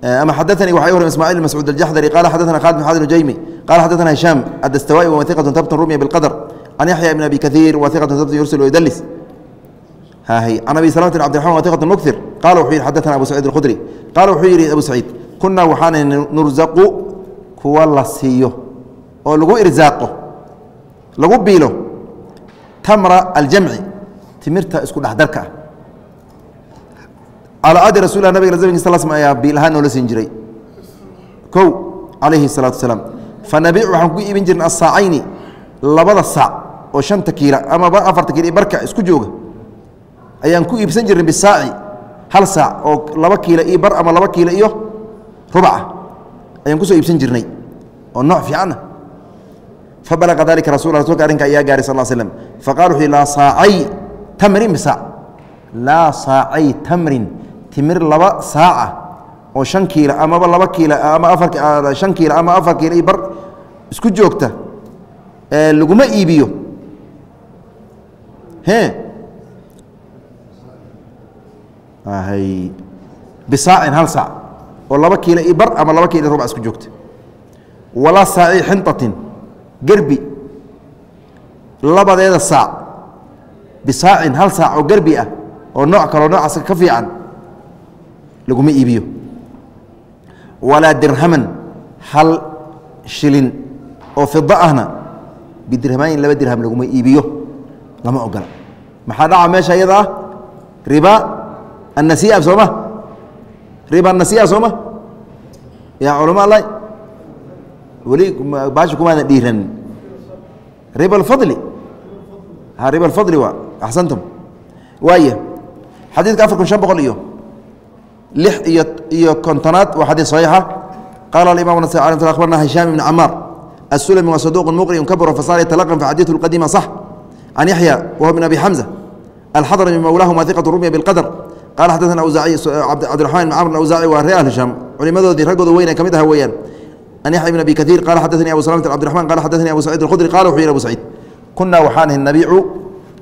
Eh, ama xadaanii waxa hor ismaciil bn mascuud aljaxdari qala xadaana khalid bn xaad nujaymi qala xadaana hishaam adastawai wa iqatun tabtun rumya biqadr can yaxya bn abi kaiir wa iqatun tabtun yursal waydlis can abi salamti bn abdiraman wa iqatun muktir qala wuxuu yihi xadaana abu saciid alkhudri qaala wuxuu yidhi abu saciid kunaa waxaana nurzaqu kuwa la siiyo oo lagu irzaaqo lagu biilo tamra aljamci timirta isku dhexdarka ah d rasu nabig bilahaan noola siin jiray. O alayhi الsalatu asalaam fanabiicu waxaan ku iibin jirna asaacayni labada saac oo shanta kiila amaba afarta kiila barka isku jooga ayaan ku iibsan jirna bisaaci hal saac oo laba kiila io bar ama laba kiila iyo rubca ah, ayaan ku soo iibsan jirnay oo nooc fiicana ah. fabalaqa dalika rasu rasulka arrinka ayaa gaaray sal slm faqala wuxu laa saacay tamrin bisaac laa saacay tamrin timir laba saaca oo shan kiila amaba laba kiila ama afar shan kiila ama afar kiila iyo bar isku joogta laguma iibiyo. Bisaacin hal saac oo laba kiila iyo bar ama laba kiila rubac isku joogta. Walaa saaci xinطatin gerbi labadeeda saac bisaacin hal saac oo gerbi ah oo nooc kaloo noocaas ka fiican laguma iibiyo. Walaa dirhaman hal shilin oo fida ahna bidirhamaayin laba dirham laguma iibiyo. Lama ogola. Maxaa dhaca meesha iyada ah? Riba annasiia sooma riba annasiia sooma yaa culama alla weli baasha kumaana dhiiran. Riba alfadli riba alfadli waa axsantum. Waaya xadiidka afar kun shan boqol iyo lix iyo iyo kontonaad waa xadiid saxiixa qaala alimam nas akhbarna hishaam ibn camaar السلمي وصدوق مقرئ كبر فصار يتلقن فحديثه القديم صح عن يحيى وهو من أبي حمزة الحضرمي مولاه ثقة رمي بالقدر قال حدثنا أوزاعي عبد الرحمن بن عمرو الأوزاعي ورئال هشام علماء رقدوا وين كمدها ويان أن يحيى بن أبي كثير قال حدثني أبو سلامة عبد الرحمن قال حدثني أبو سعيد الخدري قال وحير أبو سعيد كنا وحانه النبيع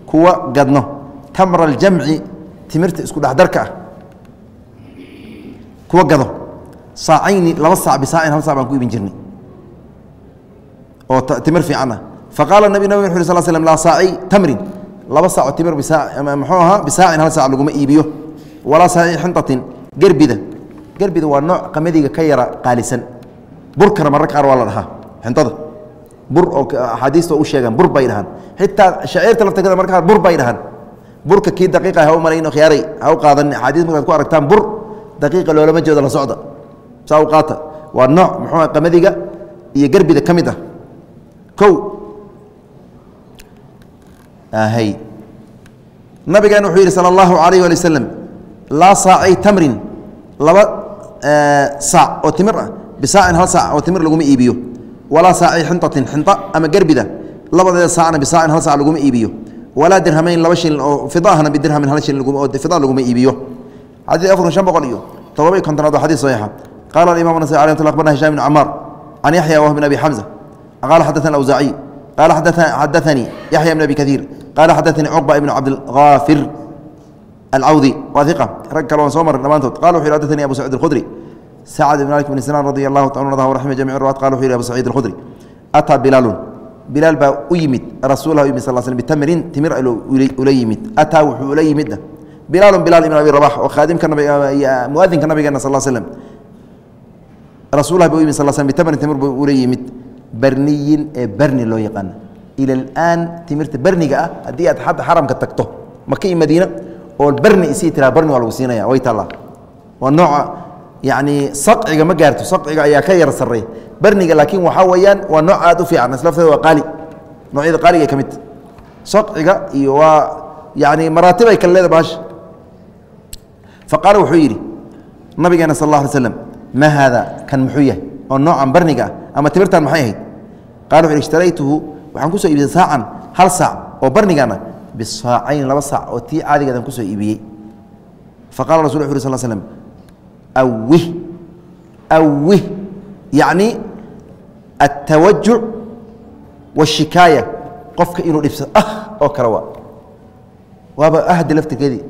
كوا قدنه تمر الجمع تمرت kuwa gado. Saacayni laba sac bisaacin hal sac baan ku iibin jirnay. Oo timir fiican faqaala nabi nabg wxu sl slm laa saaci tamrin. Laba saaco timir eh, muxuu ahaa? Bisaacin hal sac laguma iibiyo. Walaa saaci xintatin gerbida. Gerbida waa nooc qamadiga ka yara qaalisan. Burkana mararka qaar waa la dhahaa. Xintada bur oo axaadiista u sheegaan bur bay dhahaan. Xitaa shaciirta laftirkada mararka qaar bur bay dhahaan. Burka kii daqiiqa ah ha u marayn khiyaaray ha u qaadan axaadiis markaad ku aragtaan bur daqiiqa loolama jeedo la socda. Saa u qaata. Waa nooc muxuu qamadiga iyo gerbida ka mid ah. Kow. Ahay nabigan wuxuu yidhi sala allahu alayh ali wasalam laa saacay tamrin. Laba saac oo timir ah. Bisaacin hal saac oo timir laguma iibiyo. Walaa saacay xintatin xinta ama gerbida labadeeda saacna bisaacin hal saac laguma iibiyo. Walaa dirhamayn laba shilin oo fidahana bidirhamin hal shilin oo fida laguma iibiyo xadii afar kun shan boqol iyo todoba iyo kontonaad waa xadis saxiixa qala aimam nas alay mt abarna hisham bn camaar can yaxya wah bn abi xamza قال حدثنا الأوزاعي قال حدثني يحيى بن أبي كثير قال حدثني عقبة بن عبد الغافر العوذي وثقة رجل وصومر دمانتود قال وحي حدثني أبو سعيد الخدري سعد بن مالك بن سنان رضي الله تعالى عنه ورحمه جميع الرواة قال وحي أبو سعيد الخدري أتى بلال بلال با أيمد رسوله صلى الله عليه وسلم بتمر تمر أليمد أتى وحي أليمد bilaal bilaal ibn abi rabax oo khaadimka nabig ah, muadinka nabigeena sal slm rasulah ba u yimid sal sl bitamrin timir buu ula yimid. Barniyin ee berni loo yaqaana ila alaan timirta berniga ah haddii aad xadda xaramka tagto maka iyo madiina oo berni isii tiraa berni waa lagu siinaya way taallaa waa nooca yacni saqciga ma gaarto saqciga ayaa ka yara sarreeya. Berniga laakiin waxaa weeyaan waa nooc aad u fiican islafteeda waa qaali. Noocyada qaaliga ka mid. Saqciga iyo waa yacni maraatib ay kala leeda baasha faqaala wuxuu yidhi nabigeena sal allah alay slam ma haada kan muxuu yahay? Oo noocan barniga ah ama timirtan maxay ahayd qala wuxu ishtaraytuhu waxaan ku soo iibiyey saacan hal saac oo barnigana bisaacayn laba saac oo tii caadigeedan ku soo iibiyey. Faqala rasul wuxu uri sal slm awih awih yacni altawajuc waashikaaya qofka inuu dhibsado ah oo kale waa. Waaba ahdi laftirkeedii.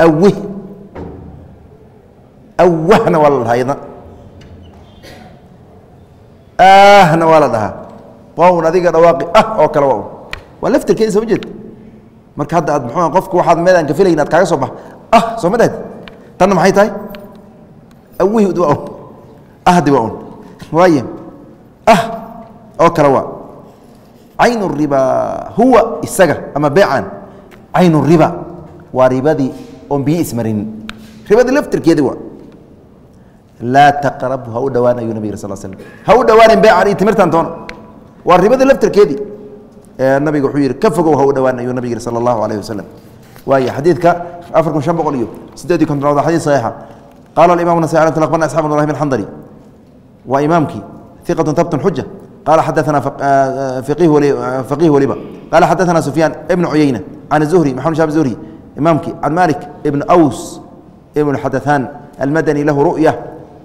Awih awahna waa la dhahaa iyadna. Ahna waa la dhahaa. Waa adiga dhawaaqi ah oo kale waa waa laftirkeeda soo ma jeed? Marka hadda aad muxuu qofku waxaad meel aan ka filayn aad kaaga soo bax. Ah soo ma dhahed? Tanna maxay tahay? Awih waa un. Ahdi waa un. Waaye ah oo kale waa. Cayn riba huwa isaga ama beecan cayn riba waa ribadii oon biyo ismarinin ribadii laftirkeedi waa laa taqrabu ha u dhawaan ayuu sal slm ha u dhawaanin beecan iyo timirtan toona waa ribadii laftirkeedii nabiga wuxuu yihi ka fogow ha u dhawaan ayuu nabig sala allahu alayh wasalam waaya xadiidka afar kun shan boqol iyo sideed iyo kontonaad xadiid saxiixa qaala alimam nasai alay tlaqbana asxab ibrahim alxandali waa imaamkii iqatu tabtun xuja qala xadaana faqih waliba qala xadaana sufyaan ibn cuyeyna can zuhri maxamed shab zuhri imaamkii can malik ibn aws ibn xadaثaan almadani lahu ru'ya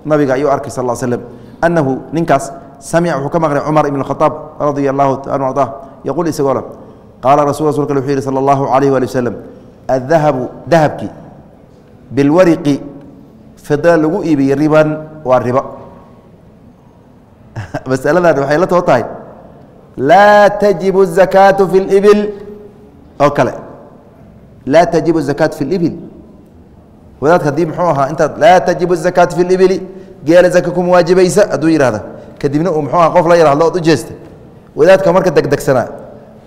nabiga ayuu arkay sal slm anahu ninkaas samica wuxuu ka maqlay cumar ibn khaaab radia allahu anu arda yaquul isagoo le qaala rasul rasulka wuxuu yihi salى اllahu alayh wali waslm adahabu dahabki bilwariqi fida lagu iibiyey riban waa riba masaladan waxay la too tahay laa tajibu الzakaatu fi اlibil oo kale laa tajibu الzakaatu fi اlibil wadaadka haddii muxuu ahaa intaad laa tajibu zakaatu fi libili geela zaka kuma waajibaysa hadduu yihahda kadibna uu muxuu aha qof la yihahdo ood u jeesta. Wadaadka marka degdegsanaa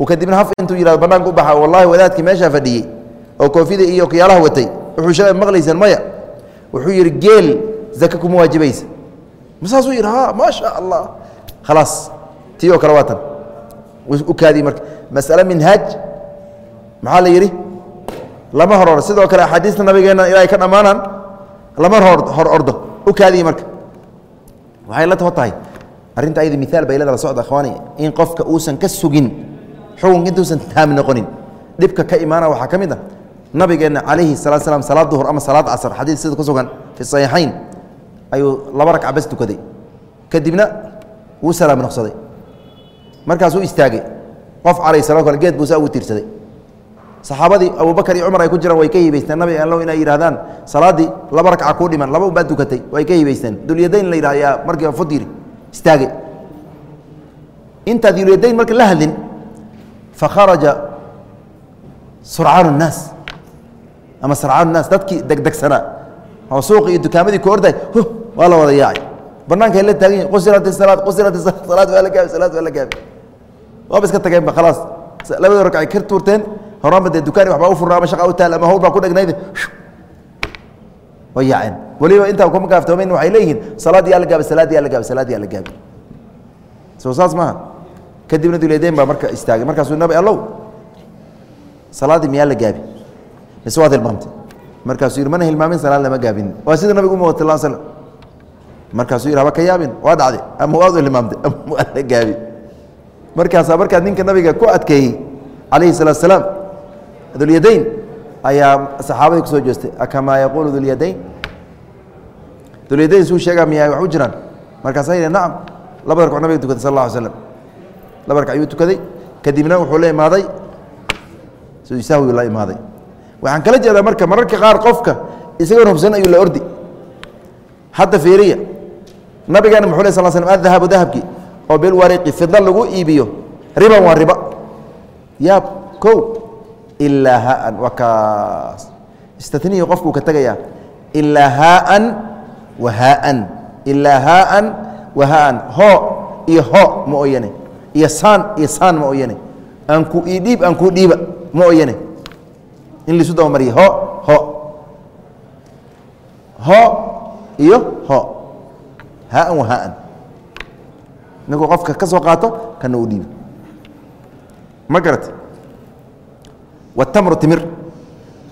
uu kadibna haf intuu yihahdo bannaanka u baxa wallahi wadaadkii meeshaa fadhiyey oo koofida iyo okiyaalaha watay wuxuu shalay maqlayseen maya. Wuxuu yidhi geel zaka kuma waajibaysa. Ma yidhi ha maa allah. Khalaas tii oo kale waa u kaadii marka mas'ale minhaaj. Maxaa la yidhi? Lama hor ordo. Sidoo kale axaadiista nabigeenna ilaahay ka dhammaanaan lama hor ordo u kaadiyey marka. Waxay la tahay. Arrinta ayada miaal bay leeda la socda akhwaani in qofka uusan ka sugin xukunka intuusan taam noqonin dhibka ka imaana waxaa ka mid ah nabigeenna calayhi salatu slam salaad duhur ama salaad casr xadiis sida ku sugan fi saxiixayn ayuu laba ragca tukaday. Kadibna wuu salaam noqsaday. Markaasuu istaagay. Qof calayh sala geed buusa ugu tiirsaday saxaabadii abubakar iyo cumar ay ku jiraan way ka hibaysteen nabi allow inay yidhahdaan salaaddii laba ragca kuu dhiman laba unbaa dukatay way ka hibaysteen dulyadayn la yidhah ayaa markiiba fudiri istaage intaa dulyadayn marka la hadlin fakharaja surcaan الnaas ama surcaan naas dadkii degdegsanaa oo suuqi iyo dukaamadii ku orday h waa la wada yaacay. Banaanka la taagan yahi qusirat salaad qusirat salaad waa la gaabi salaad waa la gaabi waaba iska tageenba khalaas. Labadii ragcay ka tuurteen horaanba dee gaabi markaasaa markaa ninka nabiga ku adkeeyey calayhi salaatu salaam dulyadayn ayaa saxaabadii ku soo jeestay akamaa yaquulu dulyadayn dulyadayn suu sheegaa miyaa wax u jiraan? Markaasaa yidhi nacam laba ragco nabiga tukaday sal alla slam laba ayuu tukaday kadibna wuxuu la imaaday sahwi la imaaday. Waxaan kala jeedaa marka mararka qaar qofka isagoon hubsan ayuu la ordi. Hadda fiiriya nabigeena muxuu leh sal slm adahabu dahabki oo bilwariqi fida lagu iibiyo riban waa riba. Yaab kow ilaa haan waa kaas istatnihi qofkuu ka tegayaa ilaa haaan wa haaan. Ilaa haaan wa haan hoo iyo ho ma oyane iyo saan iyo saan ma oyane aanku ii dhiib aan kuu dhiiba ma oyane in laisu dabamariya ho ho. Ho iyo ho. Haaan wa haaan. Ninkuu qofka ka soo qaato kana u dhiibo ma garata watamru timir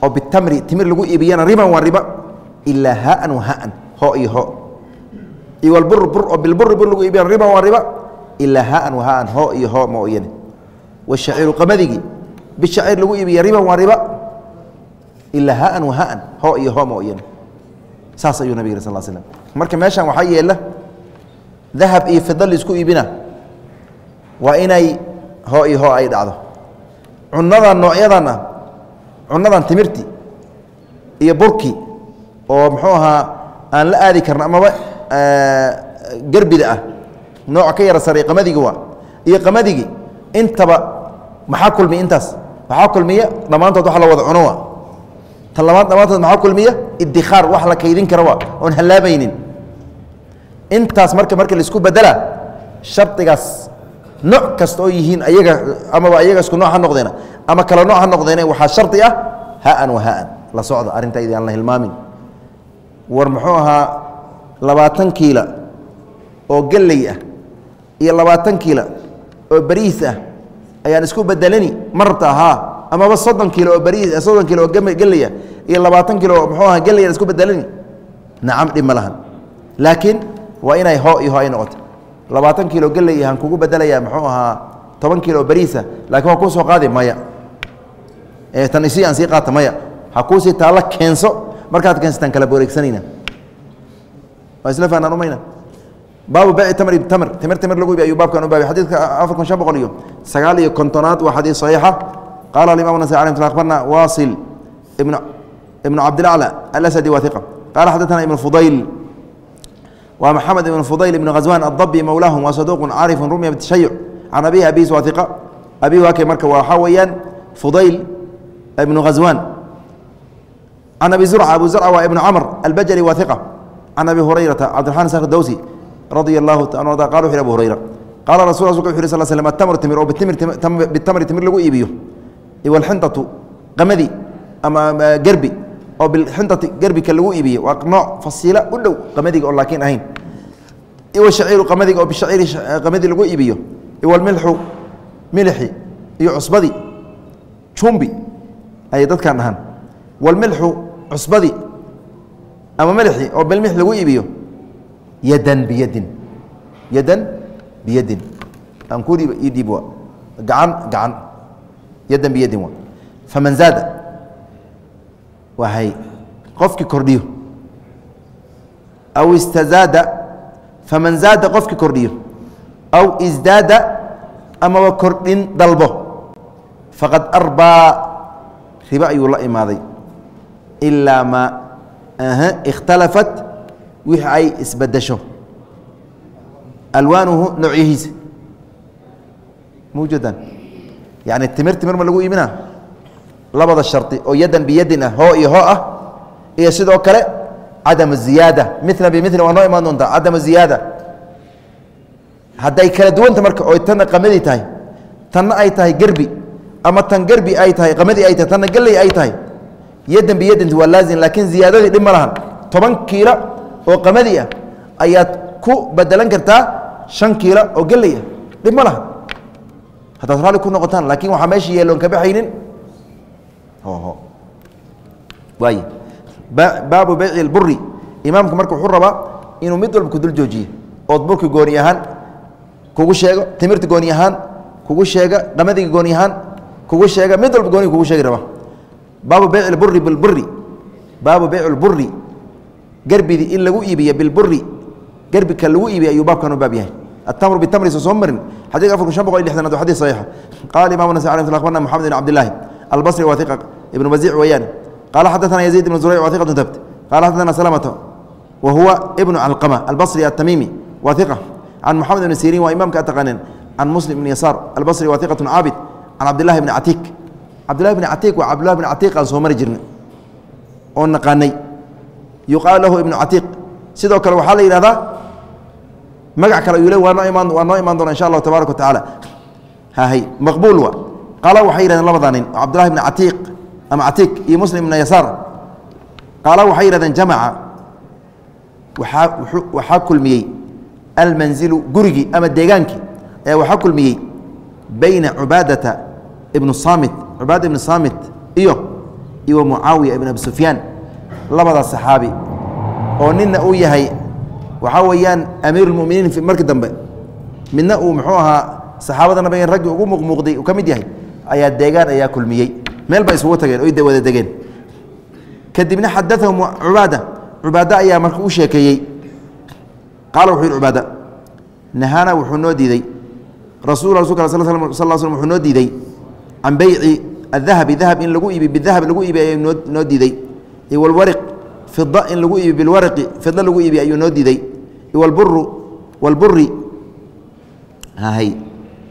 oo bitamri timir lagu iibiyana riban waa riba ilaa haaan wa haaan ho iyo ho iyo walbur bur oo bilburi bur lagu iibiyana riban waa riba ilaa haaan wa haaan ho iyo ho ma oyane washaciiru qamadigi bishaciir lagu iibiya riban waa riba ilaa haaan wa haaan ho iyo ho ma oyane saas ayuu nabig sal slam marka meeshan waxaa yeela dahab iyo fida la isku iibina waa inay ho iyo ho ay dhacdo cunadan noocyadan ah cunadan timirti iyo burki oo muxuu ahaa aan la aadi karno amaba gerbida ah. Nooca ka yara saray qamadigi waa iyo qamadigi intaba maxaa kulmiya intaas? Waxaa kulmiya? Dhammaantood wax la wada cuno waa. Tan labaad dhammaantood maxaa kulmiya? Idikhaar wax la kaydin kara waa oon hallaabaynin intaas marka marka la isku bedela shardigaas nooc kasta oo yihiin ayaga amaba ayaga isku nooc ha noqdeena ama kala nooc ha noqdeene waxaa shardi ah haan wa haan. La socda arrintaydi aan la hilmaamin. War muxuu ahaa labaatan kiila oo gelley ah iyo labaatan kiila oo bariis ah ayaan isku bedelani ma rabta haa amaba soddon kiilo oo bariis soddon kiilo oo gelley ah iyo labaatan kiilo oo muxuu ahaa gelley aan isku bedelani nacam dhib lahan. Laakiin waa inay hoo iyo ho ay noqoto labaatan kiilo gelley ahaan kugu bedelayaa muxuu ahaa toban kiilo oo bariisa. Lakiin waa kuu qaadi maya. Tan isi aan sii qaata maya. Ha kuusii taalla keenso. Markaad keensataan kala boreegsanayna waa isla fahnaan umayna baabu beyci tamri tamr timir timir lagu ibi ayuu baabkan u baabay xadiidka afar kun shan boqol iyo sagaal iyo kontonaad waa xadiis saxiixa. Qaala alimam nasai alay sl akhbarna waasil ibnu cabdilacla alasadi waa iqa qaala xadaثana ibnu fudayl waa maxamed ibnu fudayl ibnu ghazwan addabi mowlaahum waa saduuqun caarifun rumya bitashayuc can abihi abiis waa iqa abihi waakay marka waxaa weeyaan fudayl ibnu ghazwan. Can abi zurca abu zurca waa ibnu camr albajali waa iqa can abi hurayrata cabdiraxman sakh dawsi radia allahu qala wuxu abu hurayra qaala rasul rasulka wuxu yh sl slm atamru timir oo bitamri timir lagu iibiyo. Walxintatu qamadi ama gerbi oo bilxintati gerbika lagu iibiyo waa nooc fasiila u dhow qamadiga oo laakiin ahayn iwashaciiru qamadiga oo bishaciiri qamadi lagu iibiyo iwalmilxu milixi iyo cusbadi jumbi ayay dadkan dhahaan walmilxu cusbadi ama milixi oo bilmix lagu iibiyo yadan biyadin yadan biyadin aan ku dhiib ii dhiib waa gacan gacan yadan biyadin faman zaada wahay qofkii kordhiyo. Aw istazaada faman zaada qofkii kordhiyo. Aw isdaada amaba kordhin dalbo. Faqad arbaa ribo ayuu la imaaday. Ilaa ma ikhtalafat wixii ay isbedesho alwaanuhu noocyahiisa mawjudan yani timir timir ma lagu iibina labada shardi oo yadan biyadin ah hoo iyo hoo ah iyo sidoo kale cadam ziyaada. Mila bimili waa noo imaan doontaa cadam ziyaada. Hadday kala duwanta marka oy tanna qamadii tahay tanna ay tahay gerbi ama tan gerbi ay tahay qamadii ay tahay tanna gelley ay tahay yadan biyadinti waa laazim laakiin ziyaadadii dhib ma lahan. Toban kiila oo qamadi ah ayaad ku bedelan kartaa shan kiila oo gelley ah dhib ma laha haddaad raalli ku noqotaan laakiin waxaa meesha yeeloon ka baxaynin baabu bayci buri imaamka marka wuxuu rabaa inuu mid walba kudul joojiyo. Ood burki gooni ahaan kugu sheego. Timirta gooni ahaan kugu sheega. Qamadiga gooni ahaan kugu sheega. Mid walba gooni kugu sheegi raba. Baabu bayci buri bilburi baabu bayci lburi gerbidi in lagu iibiyo bilburi gerbi ka lagu iibiyo ayuu baabkan u baab yahay. Atamru bitamri soo soo marin. Xadiiq afarku shan boqol iyo lixdanaad waa xadiis saxiixa qaala imaamu nasai alay sl akhbarna moxamed ibn cabdillahi albasri waa iqa ibn maziic weeyaan. Qaala xaddaana yaziid ibn zurayc wa iqatun tabt qaala xaddaana salamata wa huwa ibnu calqama albasri atamiimi wa iqa can moxamed ibni siriin waa imaamka ataqaaneen can muslim ibni yasaar albasri wa iqatun caabid can cabdillahi bni catiik cabdillahi bni catiik waa cabdillahi bni catiiq aan soo mari jirna oo naqaanay. Yuqaalu lahu ibnu catiiq sidoo kale waxaa la yidhahdaa magac kale yule waa noo imaan waa noo imaan doona insha allahu tabaaraka wa tacaala. Hahay maqbuul wa qaala waxay yihahdeen labada nin oo cabdillahi bni catiiq ama catiiq iyo muslim ibna yasaar qaala waxay yihahdeen jamaca waxaa kulmiyey almanzilu gurigii ama deegaankii ayaa waxaa kulmiyey bayna cubaadata ibnu saamit cubaada ibnu saamit iyo iyo mucaawiya ibn abi sufyaan labadaas saxaabi oo nina uu yahay waxaa weeyaan amiir markii dambe midna uu muxuu ahaa saxaabada nabiga raggii ugu muuqmuuqday uu ka mid yahay ayaa deegaan ayaa kulmiyey meel bay isugu tageen oy wada degeen. Kadibna xadaahum cubaada. Cubaada ayaa marka u sheekeeyey. Qaala wuxuu yihi cubaada nahaana wuxuu noo diiday. Rasul rasulka sal sl wuxuu noo diiday. Can beyci adahabi dahab in lagu iibi bidahab lagu iibi ayuu noo diiday. Iwalwariq fida in lagu iibiyo bilwariqi fida lagu iibiyo ayuu noo diiday. Iwalburu walburi hay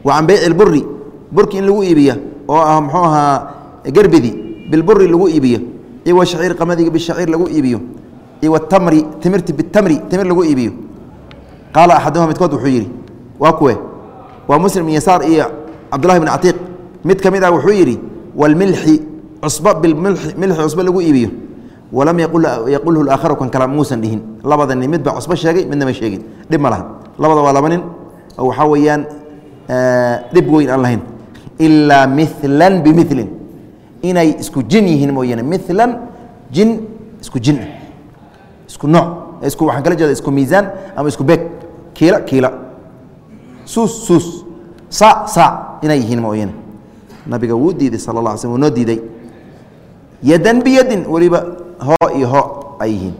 wa can beyci lburi burki in lagu iibiyo oo ah muxuu ahaa gerbidi bilburi lagu iibiyo iyo washaciir qamadiga bishaciir lagu iibiyo iyo watamri timirti bitamri timir lagu iibiyo. Qaala axaduhuma midkood wuxuu yidhi waa kuwe waa muslim yasaar iyo cabdullahi bn catiiq. Mid ka mid ah wuxuu yidhi walmilxi cusba bilmilxi milxi cusba lagu iibiyo. Walam yaqulhu aakharu kan kala muusan dhihin. Labada nin midba cusbo sheegay midna ma sheegin. Dhib ma laha. Labada waa laba nin oo waxaa weeyaan dhib weyn aan lahayn. Ilaa milan bimilin inay isku jin yihiin mooyaane. Milan jin isku jin ah isku nooc isku waxaan kala jeeda isku miisaan ama isku beeg. Kiila kiila. Suus suus. Saac saac inay yihiin mooyaane. Nabiga wuu diiday sala la ala noo diiday. Yadan biyadin weliba hoo iyo ho ay yihiin.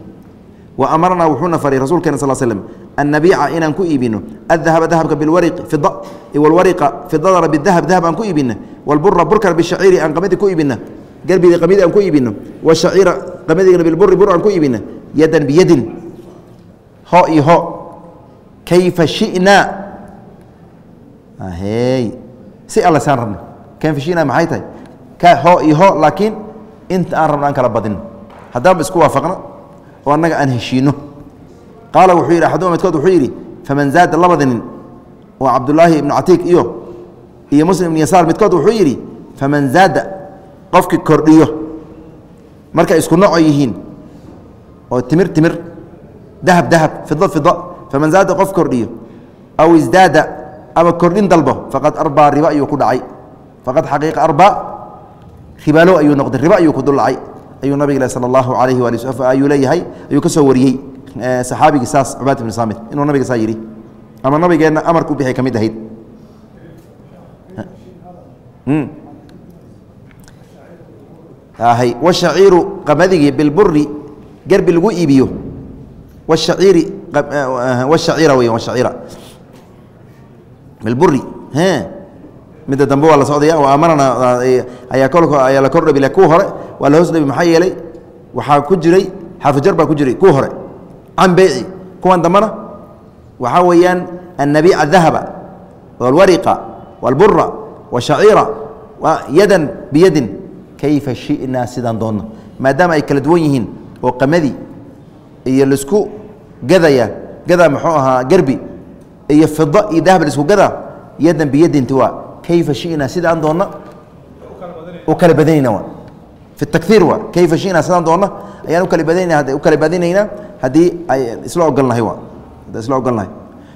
Wa amarnaa wuxuuna faray rasuulkeena sal slm an inaan ku iibino adahaba dahabka bilwariqi fida walwariqa fidadana bidahab dahab aan ku iibina walbura burkana bishaciiri aan qamadi ku iibina gerbidi qamidi aan ku iibino washaciira qamadigana bilburi bur aan ku iibina yadan biyadin ho iyo ho kayfa shi'naa hey si alla saan rabna kayfa shi'naa maxay tahay ka ho iyo ho laakiin inta aan rabna aan kala badin haddaanba isku waafaqno oo annaga aan heshiino qaala wuxuu yidhi axaduma midkood wuxuu yidhi faman zaada labada nin oo cabdullaahi ibnu catiiq iyo iyo muslim ibnu yasaar midkood wuxuu yidhi faman zaada qofkii kordhiyo markay isku noco yihiin oo timir timir dahab dahab fido fido faman zaada qof kordhiyo aw isdaada ama kordhin dalbo faqad arbaa riba ayuu ku dhacay. Faqad xaqiiqa arbaa ribaalo ayuu noqday riba ayuu ku dul dhacay ayuu nabig sala allahu alayhi waali ayuu leeyahay ayuu ka soo wariyey saxaabigii saas cubaad ibn saamit inuu nabiga saa yidhi ama nabigeenna amarku bixi ka mid ahayd hay washaciiru qamadigi bilburi gerbi lagu iibiyo. Washaciiri washaciira weya washaciira bilburi midda dambe waa la socdaya oo amarana ayaa kolka ayaa la kor dhabi kuwa hore. Waa la hoos dhabi maxaa yeelay waxaa ku jiray xarfujar baa ku jiray kuwa hore. Can beyci kuwan dambena waxaa weeyaan annabiica adahaba walwariqa walbura washaciira yadan biyadin. Kayfa shi'naa sidaan doonna maadaama ay kala duwan yihiin oo qamadi iyo la isku gadaya gadaa muxuu ahaa gerbi iyo fida iyo dahab la isku gadaa yadan biyadinti waa kayfa shi'naa sidaan doonna u kala badanayna waa. Fi takhiir waa kayfa shi'naa sidaan doonna ayaan u kala badanayna u kala badinaynaa haddii ay isla ogolnahay waa. Haddii isla ogolnahay.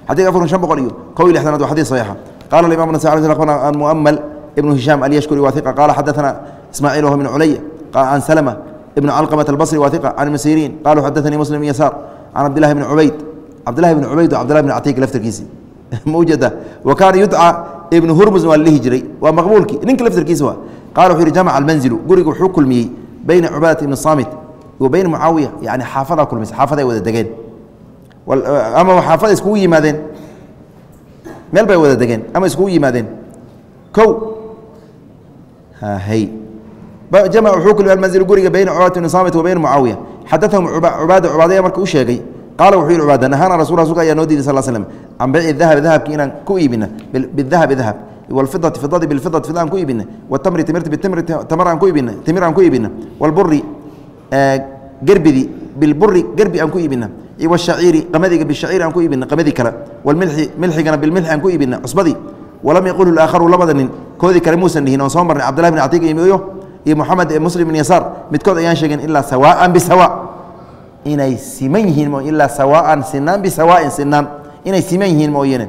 Xadiid afar shan boqol iyo kow iyo lixdanaad waa xadiid saxiixa alay akhbarna an mu'amal ibnu hishaam alyashkuri waa hiqa qaala xadathana ismaaciil wahu min culaya can salama ibnu calqamat albasri hiqa can ibni siriin qalu xadathanii muslim ibn yasaar can cabdillahi bni cubayd cabdillahi bni cubayd waa cabdillahi bni catiik laftarkiisi mawjada wa kaana yudca ibnu hurmus waa la dhihi jiray waa maqbuulkii ninka laftarkiisa waa qala wuxuu yihi jamaca almanzilu guriga wuxuu kulmiyey bayna cubaadat ibni saamit wa bayna mucaawiya yani xaafadaa kulmaysa xaafaday wada degeen ama xaafada iskugu yimaadeen meel bay wada degeen ama iskugu yimaadeen. Hay jamac kulmiyey almanzilu guriga bayna cubaadat ibni saamit wa bayna mucaawiya. Xadathahum cubaada cubaadaya marka u sheegay qaala wuxuu yihi cubaada nahaana rasul rasulka ayaa noo diiday sal slm can bayci dahabi dahabki inaan ku iibina bidahabi dahab wlfidati fidadi bilfidati fida aan ku iibina watamri timirti bitimri tamar aan ku iibina timir aan ku iibina walburi gerbidi bilburi gerbi aan ku iibina washaciiri qamadiga bishaciiri aan ku iibina qamadi kale. Walmilxi milxigana bilmilxi aan ku iibina cusbadii. Walam yaqulu aakharu labada nin koodii kale muusan dhihin oon soo marnay cabdillahi bn catiiq iyo iyo moxamed muslim bn yasaar midkood ayaan sheegin ilaa sawaaan bisawa. Inay siman yihiin ilaa sawaan sinaan bisawaain sinaan inay siman yihiin mooyane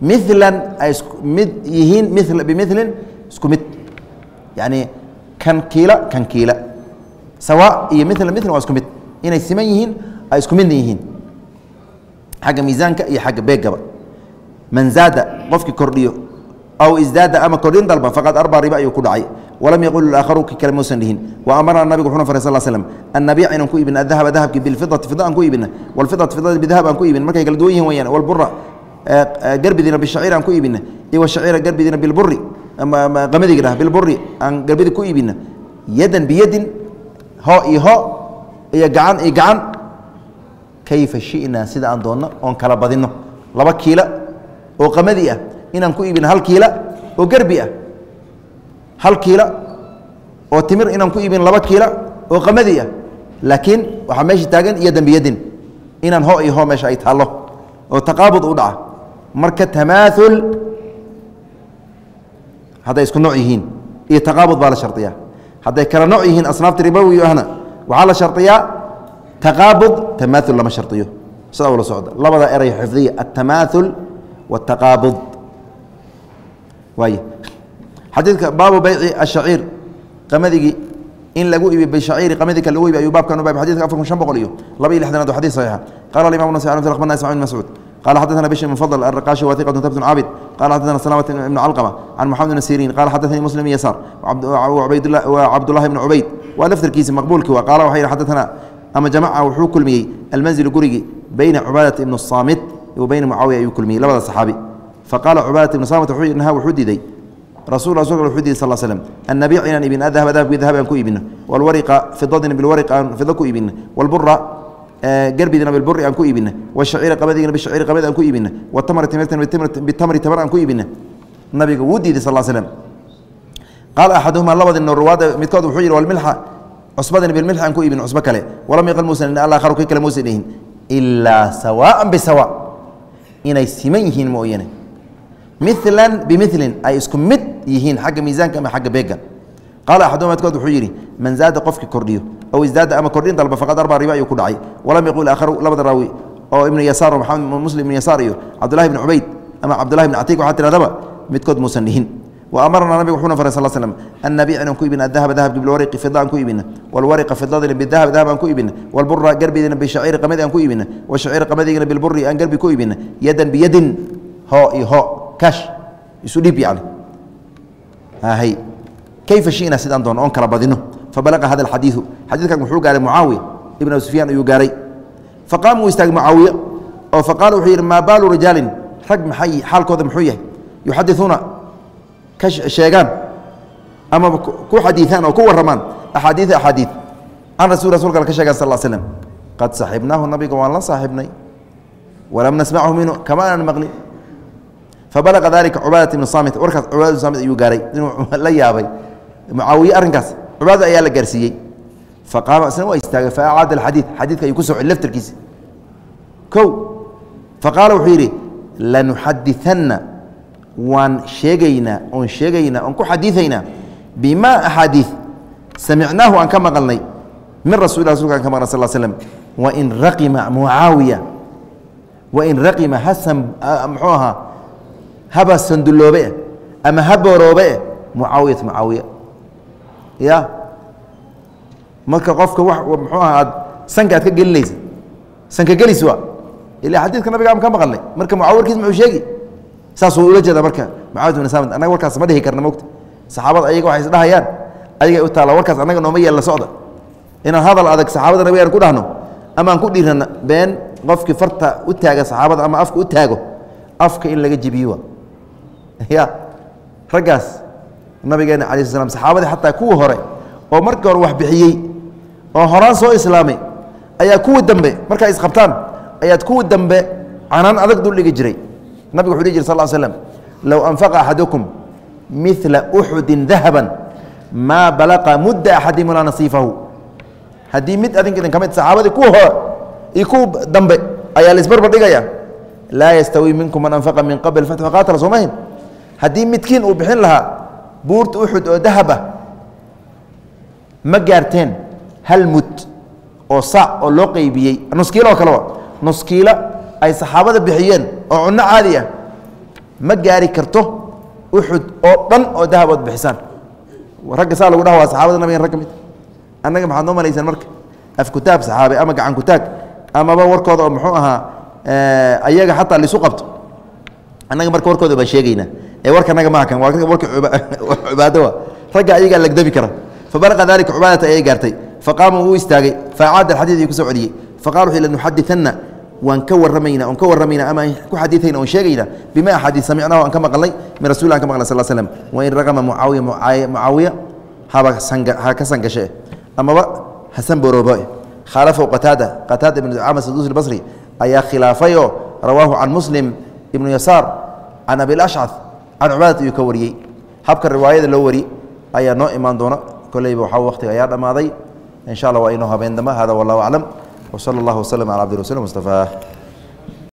milan ay mid yihiin mil bimilin isku mid. Yani kan kiila kan kiila sawa iyo mila mil waa isku mid. Inay siman yihiin ay isku midna yihiin. Xagga miisaanka iyo xagga beegaba man zaada qofkii kordhiyo aw isdaada ama kordhin dalba faqad arbaa riba ayuu ku dhacay. Walam yaqul aakharu ki kale muusan dhihin. Wa amarna nabigu wuxuna faray sal slm an nabiic inaan ku iibina adahaba dahabki bilfidati fida aan ku iibina walfidati fidati bidahab aan ku iibina markay kala duwan yihiin weyaan walbura garbidina bishaciir aan ku iibina iyo washaciira garbidina bilburi qamadiga dhah bilburi aan garbidi ku iibina yadan biyadin ho iyo ho iyo gacan iyo gacan kayfa shi'naa sida aan doonno oon kala badinno. Laba kiila oo qamadi ah inaan ku iibino hal kiila oo gerbi ah. Hal kiila oo timir inaan ku iibino laba kiila oo qamadi ah. Laakiin waxaa meesha taagan iyo dembiyadin inaan ho iyo ho meesha ay taallo oo taqaabud u dhaca. Marka tamaaul hadday isku nooc yihiin iyo taqaabud baa la shardiyaa hadday kala nooc yihiin asnaafta ribowi ahna waxaa la shardiyaa taqaabud tamaaul lama shardiyo sidaa ula socda labada eray xifdiya altamaaul waataqaabud waay xadiidka baabu bayci ashaciir qamadigi in lagu ibi bishaciiri qamadika lagu ibi ayuu baabkan u baab xadidka afar kun shan boqol iyo laba iyo lixdanaad waa xadid saxiixa qala alimam nasi an akhbarna ismaciil mascuud قال حدثنا بشر بن فضل الرقاشي وثيقة ثبت عابد قال حدثنا سلامة بن علقمة عن محمد بن سيرين قال حدثني مسلم يسار وعبد, وعبيد الله وعبد الله بن عبيد ولفت الكيس مقبول كوا قال وحير حدثنا ama jamca wuxuu kulmiyey almanzil gurigii bayna cubaadaa ibn saamit wa bayna mucaawiya ayuu kulmiyey labada saxaabi faqaala cubaadata ibnu saamit nahaa wuxuu diiday rasul wuxuu diiday sal slm an nabiic inaan ibin adahaba dahabkii dahaban ku iibino walwariqa fidadina bilwariq aan fido ku iibino walbura gerbidina bilburi aan ku iibino washaciira qabadiina bishaciiri qabadi aan ku iibino watamra timirtina bitamri tamar aan ku iibino nabiga wuu diiday sal slm qaala axaduhumaa labadino ruwaada midkood wuxuu yidhi walmilxa cusbadina bilmilx aan ku iibin cusbo kale. Walam yaqal muusan in allah kharu kii kale muusan dhihin ilaa sawaa'an bisawa inay siman yihiin mooyane. Milan bimilin ay isku mid yihiin xagga miisaanka ama xagga beega qaala axaduhuma midkood wuxuu yidhi man zaada qofkii kordhiyo aw isdaada ama kordhin dalba faqad arbaa riba ayuu ku dhacay. Walam yaqul aakharu labada raawi oo ibnu yasaar oo maxamed muslim ibnu yasaar iyo cabdullahi ibn cubayd ama cabdullahi ibn catiiq waxaa tihahdaba midkood muusan dhihin wa amarna nabiga wuxuuna faray sal slam an nabic inaan ku iibina adahaba dahabki bilwariqi fida aan ku iibina walwariqa fidadina bidahab dahab aan ku iibina walbura garbidina bishaciiri qamadi aan ku iibina washaciiri qamadigina bilburi aan garbi ku iibina yadan biyadin ho iyo ho kash isu dhiib yani hay kayfa shina sidaan doono oon kala badino fabalaqa hada alxadiidu xadiidkan wuxuu gaaray mucaawiya ibn abi sufyaan ayuu gaaray faqaama uu istaagay mucaawiya oo faqaala wuxuu yidhi maa baalu rijaalin rag maxay xaalkooda muxuu yahay yuxadisuuna ka sheegaan. Amaba ku xadiiaan oo ku warramaan. Axaadiia axaadiid can rasul rasulka ka sheegaan sal slam qad saxibnaahu nabiga waan la saaxibnay. Walam nasmachu minhu kama aanan maqlin. Fabalaqa dalika cubaadat ibnu saamit. Warkaas cubaadatu saamit ayuu gaaray. Inuu la yaabay. Mucaawiye arrinkaas. Cubaada ayaa la gaarsiiyey. Faqaama isna waa istaagay. Faacaada alxadiid. Xadiidka ayuu ku soo celi laftarkiisa kow faqaala wuxuu yidhi lanuxadianna waan sheegaynaa oon sheegaynaa oon ku xadiiaynaa bimaa axaadiid samicnaahu aan ka maqalnay. Min rasul rasulka aan ka maqlnay sal slm wain raqima mucaawiya wain raqima hasan muxuu ahaa haba sanduloobe ama ha booroobe mucaawiyat mucaawiya ya? Marka qofka wa muxuu aha aad sanka aad ka gelinaysa sanka gelis waa. Ila xadiidka nabiga aan ka maqalnay. Marka mucaawarkiis muxuu sheegi saasuu ula jeeda marka mucaawiyat bin saamit annaga warkaas ma dhihi karna mogta saxaabada ayaga waxay isdhahayaan adigay u taalla warkaas annaga nooma yeella socda. Inaan hadal adag saxaabada nabiga aan ku dhahno ama ku dhiirana been qofkii farta u taaga saxaabada ama afka u taago afka in laga jibiyo ya raggaas nabigeena ala sl saxaabadii xataa kuwii hore oo markii hore wax bixiyey oo horaan soo islaamay ayaa kuwii dambe markaa isqabtaan ayaad kuwii dambe canaan adag dul dhigi jiray nabiga wuxu dhihi jir sal slm low anfaqa axadukum mila uxudin dahaba maa balaqa mudda axadim walaa nasiifahu haddii mid adink idin ka saxaabadii kuwa hore iyo kuwa dambe ayaa laisbarbar dhigaya laa yastawi minkum man anfaqa min qabl fatx qaatala soo haddii midkiin uu bixin lahaa buurta uxud oo dahab ah ma gaarteen hal mud oo saac oo loo qeybiyey nuskiilo oo kaleba nuskiilo ay saxaabada bixiyeen oo cunno caadi ah ma gaari karto uxud oo dhan oo dahabood bixisaan. Ragga saa lagu dhaha waa saxaabada nabigan rag ka mid. Annaga maxaad noo malaysaan marka? Afkutaab saxaabe ama gacan kutaag amaba warkooda oo muxuu ahaa ayaga xataa laisu qabto. Annaga marka warkooda baan sheegaynaa ee warka annaga maaha kan warka cibaado wa ragga ayagaa lagdabi kara. Fabalaqa dalika cubaadata ayay gaartay. Faqaama wuu istaagay. Faacaada alxadiid ayuu ku soo celiyey. Faqala wuxuu lanuxadianna waan ka warramaynaa oon ka warramaynaa ama ku xadiiayna oon sheegaynaa bima axaadiid samicnahu aan ka maqalnay min rasul an ka maqlay sal slam wain raqama mucaawiya mucaawiya haba ha ka sangashe. Amaba hasan boroobo khaalafahu qataada qataada ibnu ducaama saduusi basri ayaa khilaafayoo rawaahu can muslim ibnu yasaar can abilashcad can cubaadat ayuu ka wariyey. Habka riwaayada loo wari ayaa noo imaan doona koleyba waxaa waqtiga ayaa dhammaaday. In sha allah waa inoo habeen damba hada wallahu aclam wsala allah waslm cala abdi rasul mustafaah